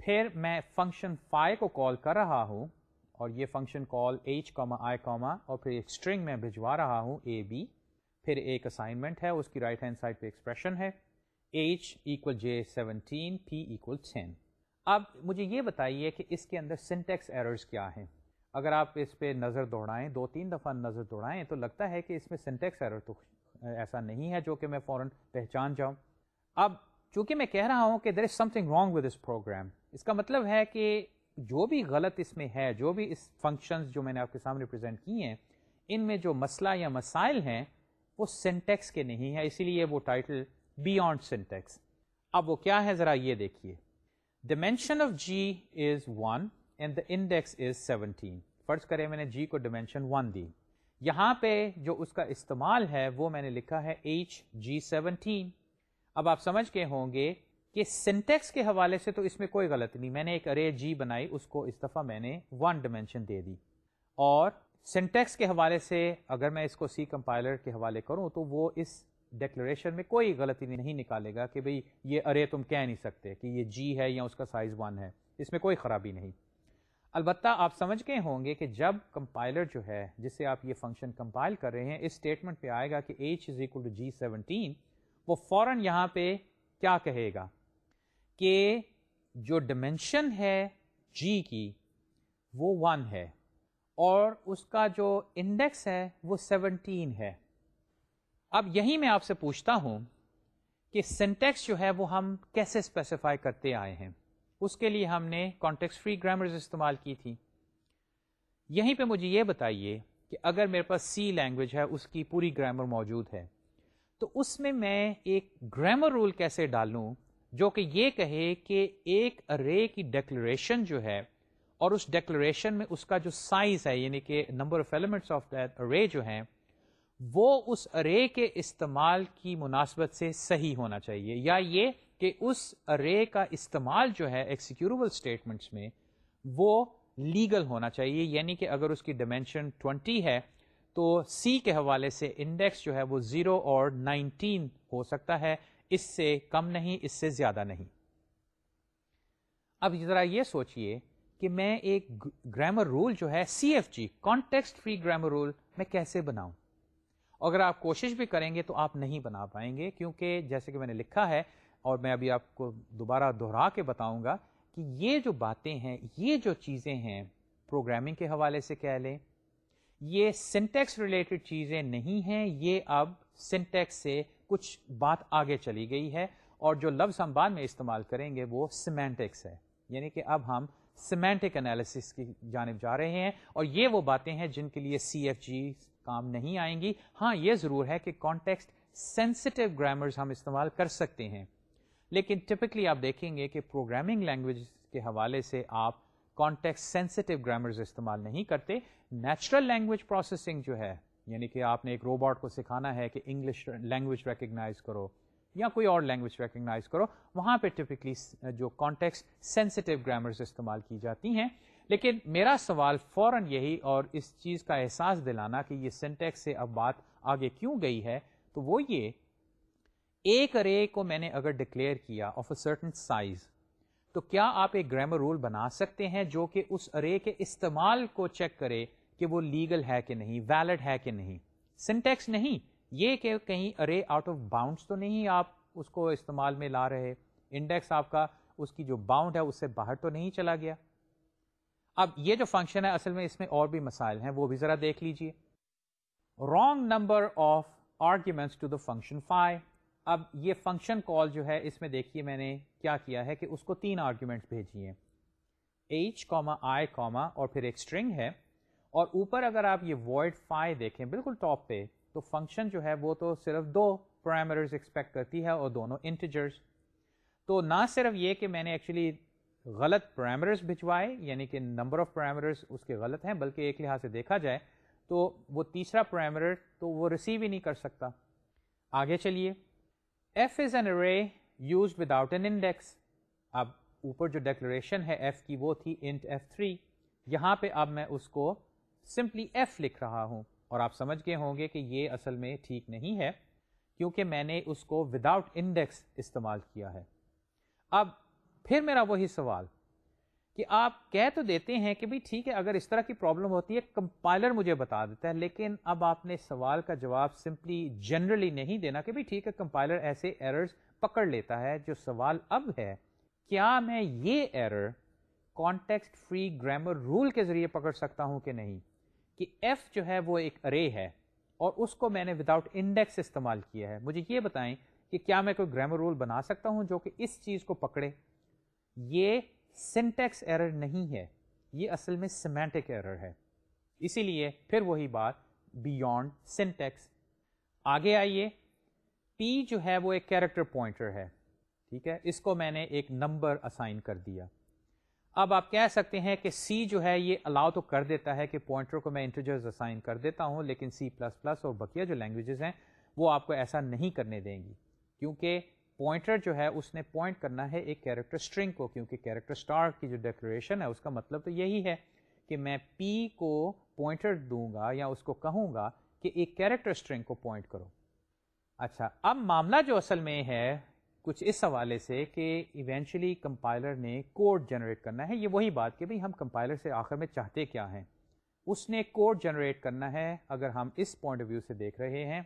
پھر میں فنکشن فائی کو کال کر رہا ہوں، اور یہ function call H comma I comma اور پھر ایک اسٹرنگ میں بھجوا رہا ہوں اے بی پھر ایک اسائنمنٹ ہے، اس کی رائٹ ہینڈ سائڈ پہ ایکسپریشن ہے۔ H equal J seventeen P equal ten اب مجھے یہ بتائیے کہ اس کے اندر سنٹیکس ایررز کیا ہیں۔ اگر آپ اس پہ نظر دوڑائیں، دو تین دفعہ نظر دوڑائیں، تو لگتا ہے کہ اس میں سنٹیکس ایرر تو ایسا نہیں ہے جو کہ میں فوراً پہچان جاؤں۔ اب چونکہ میں کہہ رہا ہوں کہ there is something wrong with us program اس کا مطلب ہے کہ جو بھی غلط اس میں ہے، جو بھی اس فنکشنز جو میں نے آپ کے سامنے پریزنٹ کی ہیں، ان میں جو مسئلہ یا مسائل ہیں، وہ سنٹیکس کے نہیں ہے اسی لیے وہ ٹائٹل بیونڈ سنٹیکس اب وہ کیا ہے؟ ذرا یہ دیکھیے۔ Dimension of G is one and the index is seventeen فرض کرے میں نے جی کو ڈائمینشن ون دی۔ یہاں پہ جو اس کا استعمال ہے وہ میں نے لکھا ہے ایچ جی سیونٹین اب آپ سمجھ کے ہوں گے کہ سنٹیکس کے حوالے سے تو اس میں کوئی غلط نہیں۔ میں نے ایک ارے جی بنائی، اس کو اس دفعہ میں نے ون ڈائمینشن دے دی۔ اور سنٹیکس کے حوالے سے اگر میں اس کو سی کمپائلر کے حوالے کروں تو وہ اس ڈیکلریشن میں کوئی غلطی نہیں نکالے گا کہ بھئی یہ ارے تم کہہ نہیں سکتے کہ یہ جی ہے یا اس کا سائز ون ہے۔ اس میں کوئی خرابی نہیں۔ البتہ آپ سمجھ گئے ہوں گے کہ جب کمپائلر جو ہے جس سے آپ یہ فنکشن کمپائل کر رہے ہیں، اس اسٹیٹمنٹ پہ آئے گا کہ H is equal to G seventeen وہ فوراً یہاں پہ کیا کہے گا؟ کہ جو ڈائمینشن ہے جی کی، وہ ون ہے اور اس کا جو انڈیکس ہے، وہ سیونٹین ہے۔ اب یہی میں آپ سے پوچھتا ہوں کہ سینٹیکس جو ہے، وہ ہم کیسے اسپیسیفائی کرتے آئے ہیں؟ اس کے لیے ہم نے کانٹیکس فری گرامرز استعمال کی تھی۔ یہیں پہ مجھے یہ بتائیے کہ اگر میرے پاس سی لینگویج ہے، اس کی پوری گرامر موجود ہے، تو اس میں میں ایک گرامر رول کیسے ڈالوں جو کہ یہ کہے کہ ایک ارے کی ڈیکلریشن جو ہے، اور اس ڈیکلریشن میں اس کا جو سائز ہے یعنی کہ number of elements of that array جو ہیں، وہ اس ارے کے استعمال کی مناسبت سے صحیح ہونا چاہیے۔ یا یہ کہ اس ارے کا استعمال جو ہے ایکسیکیوربل اسٹیٹمنٹس میں وہ لیگل ہونا چاہیے یعنی کہ اگر اس کی ڈائمینشن 20 ہے تو سی کے حوالے سے انڈیکس جو ہے وہ زیرو اور نائنٹین ہو سکتا ہے، اس سے کم نہیں، اس سے زیادہ نہیں۔ اب ذرا یہ سوچئے کہ میں ایک گرامر رول جو ہے C F G context free grammar rule میں کیسے بناؤں؟ اگر آپ کوشش بھی کریں گے تو آپ نہیں بنا پائیں گے، کیونکہ جیسے کہ میں نے لکھا ہے اور میں ابھی آپ کو دوبارہ دہرا کے بتاؤں گا کہ یہ جو باتیں ہیں، یہ جو چیزیں ہیں پروگرامنگ کے حوالے سے کہہ لیں، یہ سنٹیکس ریلیٹڈ چیزیں نہیں ہیں، یہ اب سنٹیکس سے کچھ بات آگے چلی گئی ہے اور جو لفظ ہم بعد میں استعمال کریں گے وہ سیمینٹکس ہے۔ یعنی کہ اب ہم سیمینٹک انالیسس کی جانب جا رہے ہیں اور یہ وہ باتیں ہیں جن کے لیے سی ایف جی کام نہیں آئیں گی۔ ہاں یہ ضرور ہے کہ کانٹیکسٹ سینسٹیو گرامرز ہم استعمال کر سکتے ہیں۔ لیکن ٹپکلی آپ دیکھیں گے کہ پروگرامنگ لینگویج کے حوالے سے آپ کانٹیکٹ سینسٹیو گرامرز استعمال نہیں کرتے. نیچرل لینگویج پروسیسنگ جو ہے یعنی کہ آپ نے ایک روبوٹ کو سکھانا ہے کہ انگلش لینگویج ریکگنائز کرو یا کوئی اور لینگویج ریکگنائز کرو، وہاں پہ ٹپکلی جو کانٹیکس سینسٹیو گرامرز استعمال کی جاتی ہیں. لیکن میرا سوال فوراً یہی اور اس چیز کا احساس دلانا کہ یہ سینٹیکس سے اب بات آگے کیوں گئی ہے، تو وہ یہ ایک ارے کو میں نے اگر ڈکلیئر کیا آف اے سرٹن سائز تو کیا آپ ایک گرامر رول بنا سکتے ہیں جو کہ اس ارے کے استعمال کو چیک کرے کہ وہ لیگل ہے کہ نہیں ویلڈ ہے کہ نہیں؟ سنٹیکس نہیں. یہ کہ کہیں ارے آؤٹ آف باؤنڈس تو نہیں آپ اس کو استعمال میں لا رہے. انڈیکس آپ کا اس کی جو باؤنڈ ہے اس سے باہر تو نہیں چلا گیا. اب یہ جو فنکشن ہے اصل میں اس میں اور بھی مسائل ہیں، وہ بھی ذرا دیکھ لیجیے. Wrong number of arguments to the function five اب یہ فنکشن کال جو ہے اس میں دیکھیے میں نے کیا کیا ہے کہ اس کو تین آرگیومنٹس بھیجی ہیں۔ ایچ کوما آئی کوما اور پھر ایک اسٹرنگ ہے۔ اور اوپر اگر آپ یہ وائڈ فائی دیکھیں بالکل ٹاپ پہ، تو فنکشن جو ہے وہ تو صرف دو پرائمرز ایکسپیکٹ کرتی ہے اور دونوں انٹیجرز تو نہ صرف یہ کہ میں نے ایکچولی غلط پرائمرز بھجوائے یعنی کہ نمبر آف پرائمرز اس کے غلط ہیں، بلکہ ایک لحاظ سے دیکھا جائے تو وہ تیسرا پرائمر تو وہ ریسیو ہی نہیں کر سکتا۔ آگے چلیے۔ F is an array use without an index اب اوپر جو ڈیکلریشن ہے ایف کی وہ تھی انٹ ایف تھری یہاں پہ اب میں اس کو سمپلی ایف لکھ رہا ہوں اور آپ سمجھ گئے ہوں گے کہ یہ اصل میں ٹھیک نہیں ہے کیونکہ میں نے اس کو وداؤٹ انڈیکس استعمال کیا ہے۔ اب پھر میرا وہی سوال کہ آپ کہہ تو دیتے ہیں کہ بھائی ٹھیک ہے، اگر اس طرح کی پرابلم ہوتی ہے کمپائلر مجھے بتا دیتا ہے، لیکن اب آپ نے سوال کا جواب سمپلی جنرلی نہیں دینا کہ بھائی ٹھیک ہے کمپائلر ایسے ایررز پکڑ لیتا ہے جو سوال اب ہے۔ کیا میں یہ error context free grammar rule کے ذریعے پکڑ سکتا ہوں کہ نہیں؟ کہ ایف جو ہے وہ ایک ارے ہے اور اس کو میں نے وداؤٹ انڈیکس استعمال کیا ہے۔ مجھے یہ بتائیں کہ کیا میں کوئی گرامر رول بنا سکتا ہوں جو کہ اس چیز کو پکڑے؟ یہ سنٹیکس ایرر نہیں ہے، یہ اصل میں سیمینٹک ایرر ہے۔ اسی لیے پھر وہی بات بیونڈ سنٹیکس آگے آئیے۔ پی جو ہے وہ ایک کیریکٹر پوائنٹر ہے، ٹھیک ہے؟ اس کو میں نے ایک نمبر اسائن کر دیا۔ اب آپ کہہ سکتے ہیں کہ سی جو ہے یہ الاؤ تو کر دیتا ہے کہ پوائنٹر کو میں انٹرجرز اسائن کر دیتا ہوں، لیکن سی پلس پلس اور بقیہ جو لینگویجز ہیں، وہ آپ کو ایسا نہیں کرنے دیں گی۔ کیونکہ پوائنٹر جو ہے اس نے پوائنٹ کرنا ہے ایک کیریکٹر اسٹرنگ کو، کیونکہ کیریکٹر اسٹار کی جو ڈیکوریشن ہے، اس کا مطلب تو یہی ہے کہ میں پی کو پوائنٹر دوں گا یا اس کو کہوں گا کہ ایک کیریکٹر اسٹرنگ کو پوائنٹ کرو۔ اچھا اب معاملہ جو اصل میں ہے، کچھ اس حوالے سے کہ ایونچولی کمپائلر نے کوڈ جنریٹ کرنا ہے، یہ وہی بات کہ بھائی ہم کمپائلر سے آخر میں چاہتے کیا ہیں۔ اس نے کوڈ جنریٹ کرنا ہے، اگر ہم اس پوائنٹ آف ویو سے دیکھ رہے ہیں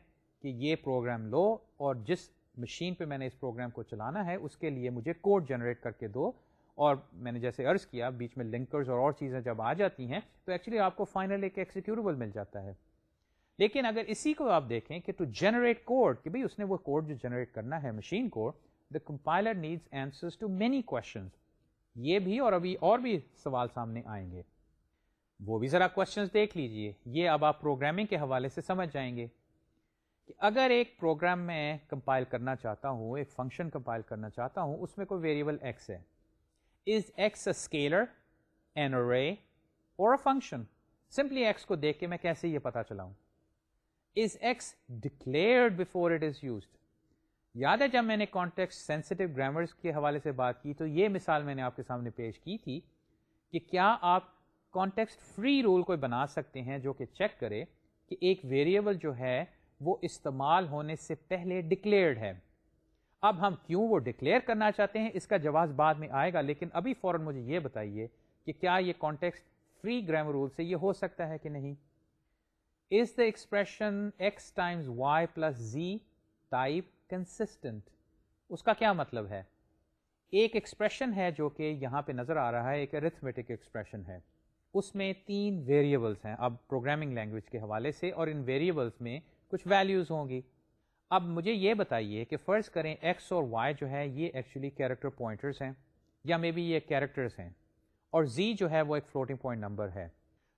کہ یہ پروگرام لو اور جس مشین پہ میں نے اس پروگرام کو چلانا ہے، اس کے لیے مجھے کوڈ جنریٹ کر کے دو۔ اور میں نے جیسے عرض کیا، بیچ میں لنکرز اور اور چیزیں جب آ جاتی ہیں، تو ایکچولی آپ کو فائنل ایک ایکسیکیوربل مل جاتا ہے۔ لیکن اگر اسی کو آپ دیکھیں کہ ٹو جنریٹ کوڈ کہ بھائی اس نے وہ کوڈ جو جنریٹ کرنا ہے machine code the compiler needs answer to many questions یہ بھی اور ابھی اور بھی سوال سامنے آئیں گے۔ وہ بھی ذرا کوشچنز دیکھ لیجیے۔ یہ اب آپ پروگرامنگ کے حوالے سے سمجھ جائیں گے۔ کہ اگر ایک پروگرام میں کمپائل کرنا چاہتا ہوں، ایک فنکشن کمپائل کرنا چاہتا ہوں، اس میں کوئی ویریبل ایکس ہے۔ Is X a scalar an array اور فنکشن سمپلی ایکس کو دیکھ کے میں کیسے یہ پتا چلاؤں؟ Is X declared before it is used یاد ہے جب میں نے کانٹیکٹ سینسٹو گرامرس کے حوالے سے بات کی، تو یہ مثال میں نے آپ کے سامنے پیش کی تھی کہ کیا آپ کانٹیکسٹ فری رول کوئی بنا سکتے ہیں جو کہ چیک کرے کہ ایک ویریبل جو ہے وہ استعمال ہونے سے پہلے ڈکلیئرڈ ہے۔ اب ہم کیوں وہ ڈکلیئر کرنا چاہتے ہیں؟ اس کا جواز بعد میں آئے گا، لیکن ابھی فوراً مجھے یہ بتائیے کہ کیا یہ کانٹیکسٹ فری گرامر رول سے یہ ہو سکتا ہے کہ نہیں؟ Is the expression X times Y plus Z type consistent اس کا کیا مطلب ہے؟ ایک ایکسپریشن ہے جو کہ یہاں پہ نظر آ رہا ہے، ایک ارتھمیٹک ایکسپریشن ہے۔ اس میں تین ویریبلس ہیں، اب پروگرامنگ لینگویج کے حوالے سے، اور ان ویریبلس میں کچھ ویلیوز ہوں گی۔ اب مجھے یہ بتائیے کہ فرض کریں ایکس اور وائی جو ہے یہ ایکچولی کیریکٹر پوائنٹرس ہیں یا مے بی یہ کیریکٹرس ہیں۔ اور زی جو ہے، وہ ایک فلوٹنگ پوائنٹ نمبر ہے۔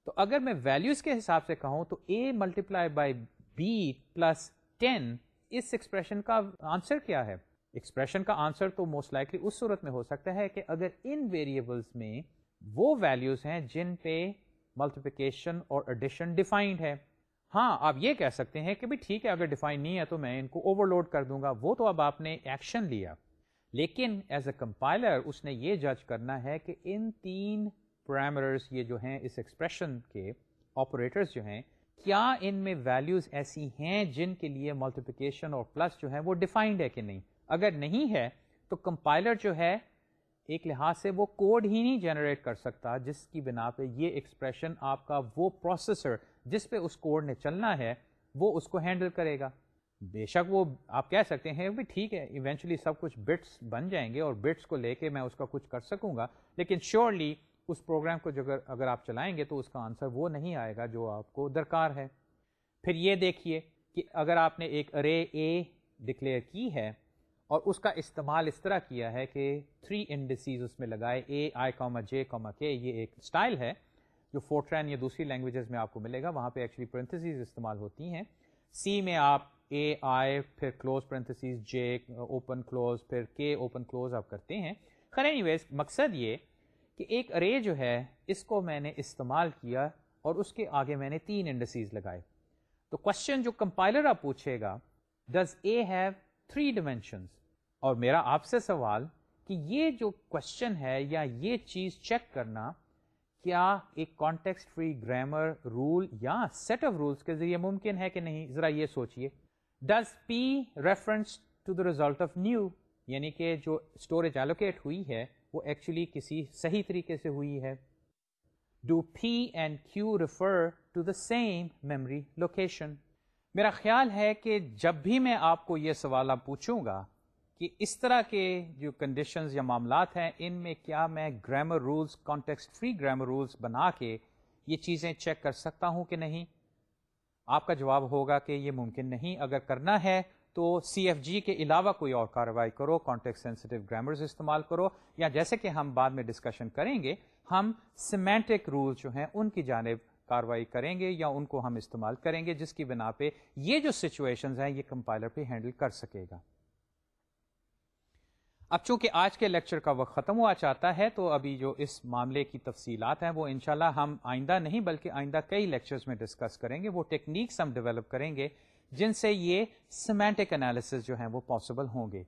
تو اگر میں ویلیوز کے حساب سے کہوں تو A multiply by B plus ten us expression کا آنسر کیا ہے؟ ایکسپریشن کا آنسر تو موسٹ لائکلی اس صورت میں ہو سکتا ہے کہ اگر ان ویریبلس میں وہ ویلیوز ہیں جن پہ ملٹیپیکیشن اور ایڈیشن ڈیفائنڈ ہے۔ ہاں آپ یہ کہہ سکتے ہیں کہ بھائی ٹھیک ہے، اگر ڈیفائن نہیں ہے تو میں ان کو اوور لوڈ کر دوں گا۔ وہ تو اب آپ نے ایکشن لیا۔ لیکن ایز اے کمپائلر اس نے یہ جج کرنا ہے کہ ان تین پرائمرز یہ جو ہیں، اس ایکسپریشن کے آپریٹرز جو ہیں، کیا ان میں ویلیوز ایسی ہیں جن کے لیے ملٹیپیکیشن اور پلس جو ہے وہ ڈیفائنڈ ہے کہ نہیں؟ اگر نہیں ہے تو کمپائلر جو ہے، ایک لحاظ سے وہ کوڈ ہی نہیں جنریٹ کر سکتا، جس کی بنا پہ یہ ایکسپریشن آپ کا وہ پروسیسر جس پہ اس کوڈ نے چلنا ہے، وہ اس کو ہینڈل کرے گا۔ بے شک وہ، آپ کہہ سکتے ہیں، بھی ٹھیک ہے ایونچولی سب کچھ بٹس بن جائیں گے اور بٹس کو لے کے میں اس کا کچھ کر سکوں گا، لیکن شیورلی اس پروگرام کو اگر اگر آپ چلائیں گے تو اس کا آنسر وہ نہیں آئے گا جو آپ کو درکار ہے۔ پھر یہ دیکھیے کہ اگر آپ نے ایک ارے اے ڈکلیئر کی ہے اور اس کا استعمال اس طرح کیا ہے کہ تھری انڈسیز اس میں لگائے اے آئی کاما جے کاما کے یہ ایک اسٹائل ہے جو فورٹرین یا دوسری لینگویجز میں آپ کو ملے گا، وہاں پہ ایکچولی پرنتھسیز استعمال ہوتی ہیں۔ سی میں آپ اے آئی پھر close parentheses J open close پھر کے اوپن کلوز آپ کرتے ہیں۔ خیر اینی ویز مقصد یہ کہ ایک ارے جو ہے، اس کو میں نے استعمال کیا اور اس کے آگے میں نے تین انڈسیز لگائے۔ تو کوشچن جو کمپائلر آپ پوچھے گا does A have three dimensions اور میرا آپ سے سوال کہ یہ جو کوشچن ہے یا یہ چیز چیک کرنا کیا ایک کانٹیکسٹ فری گرامر رول یا سیٹ آف رولس کے ذریعے ممکن ہے کہ نہیں؟ ذرا یہ سوچئے۔ Does P reference to the result of new یعنی کہ جو اسٹوریج ایلوکیٹ ہوئی ہے، وہ ایکچولی کسی صحیح طریقے سے ہوئی ہے۔ Do P and Q refer to the same memory location میرا خیال ہے کہ جب بھی میں آپ کو یہ سوال پوچھوں گا کہ اس طرح کے جو کنڈیشنز یا معاملات ہیں، ان میں کیا میں grammar rules context free grammar rules بنا کے یہ چیزیں چیک کر سکتا ہوں کہ نہیں؟ آپ کا جواب ہوگا کہ یہ ممکن نہیں۔ اگر کرنا ہے تو سی ایف جی کے علاوہ کوئی اور کارروائی کرو کانٹیکٹ سینسٹیو گرامرز استعمال کرو۔ یا جیسے کہ ہم بعد میں ڈسکشن کریں گے، ہم سیمینٹک رول جو ہیں، ان کی جانب کاروائی کریں گے یا ان کو ہم استعمال کریں گے، جس کی بنا پہ یہ جو سچویشنز ہیں، یہ کمپائلر پہ ہینڈل کر سکے گا۔ اب چونکہ آج کے لیکچر کا وقت ختم ہوا چاہتا ہے، تو ابھی جو اس معاملے کی تفصیلات ہیں، وہ انشاءاللہ ہم آئندہ نہیں، بلکہ آئندہ کئی لیکچرز میں ڈسکس کریں گے۔ وہ ٹیکنیکس ہم ڈیولپ کریں گے، جن سے یہ سیمینٹک انالیسس جو ہیں، وہ پاسبل ہوں گے۔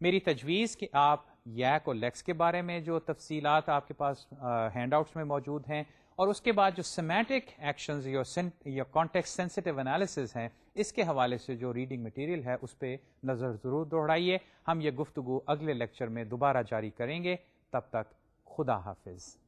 میری تجویز کہ آپ یاک اور لیکس کے بارے میں جو تفصیلات آپ کے پاس ہینڈ آؤٹس میں موجود ہیں اور اس کے بعد جو سیمیٹک ایکشنز یا کانٹیکس سینسٹیو انالیسز ہیں، اس کے حوالے سے جو ریڈنگ مٹیریل ہے، اس پہ نظر ضرور دوہرائیے۔ ہم یہ گفتگو اگلے لیکچر میں دوبارہ جاری کریں گے۔ تب تک خدا حافظ۔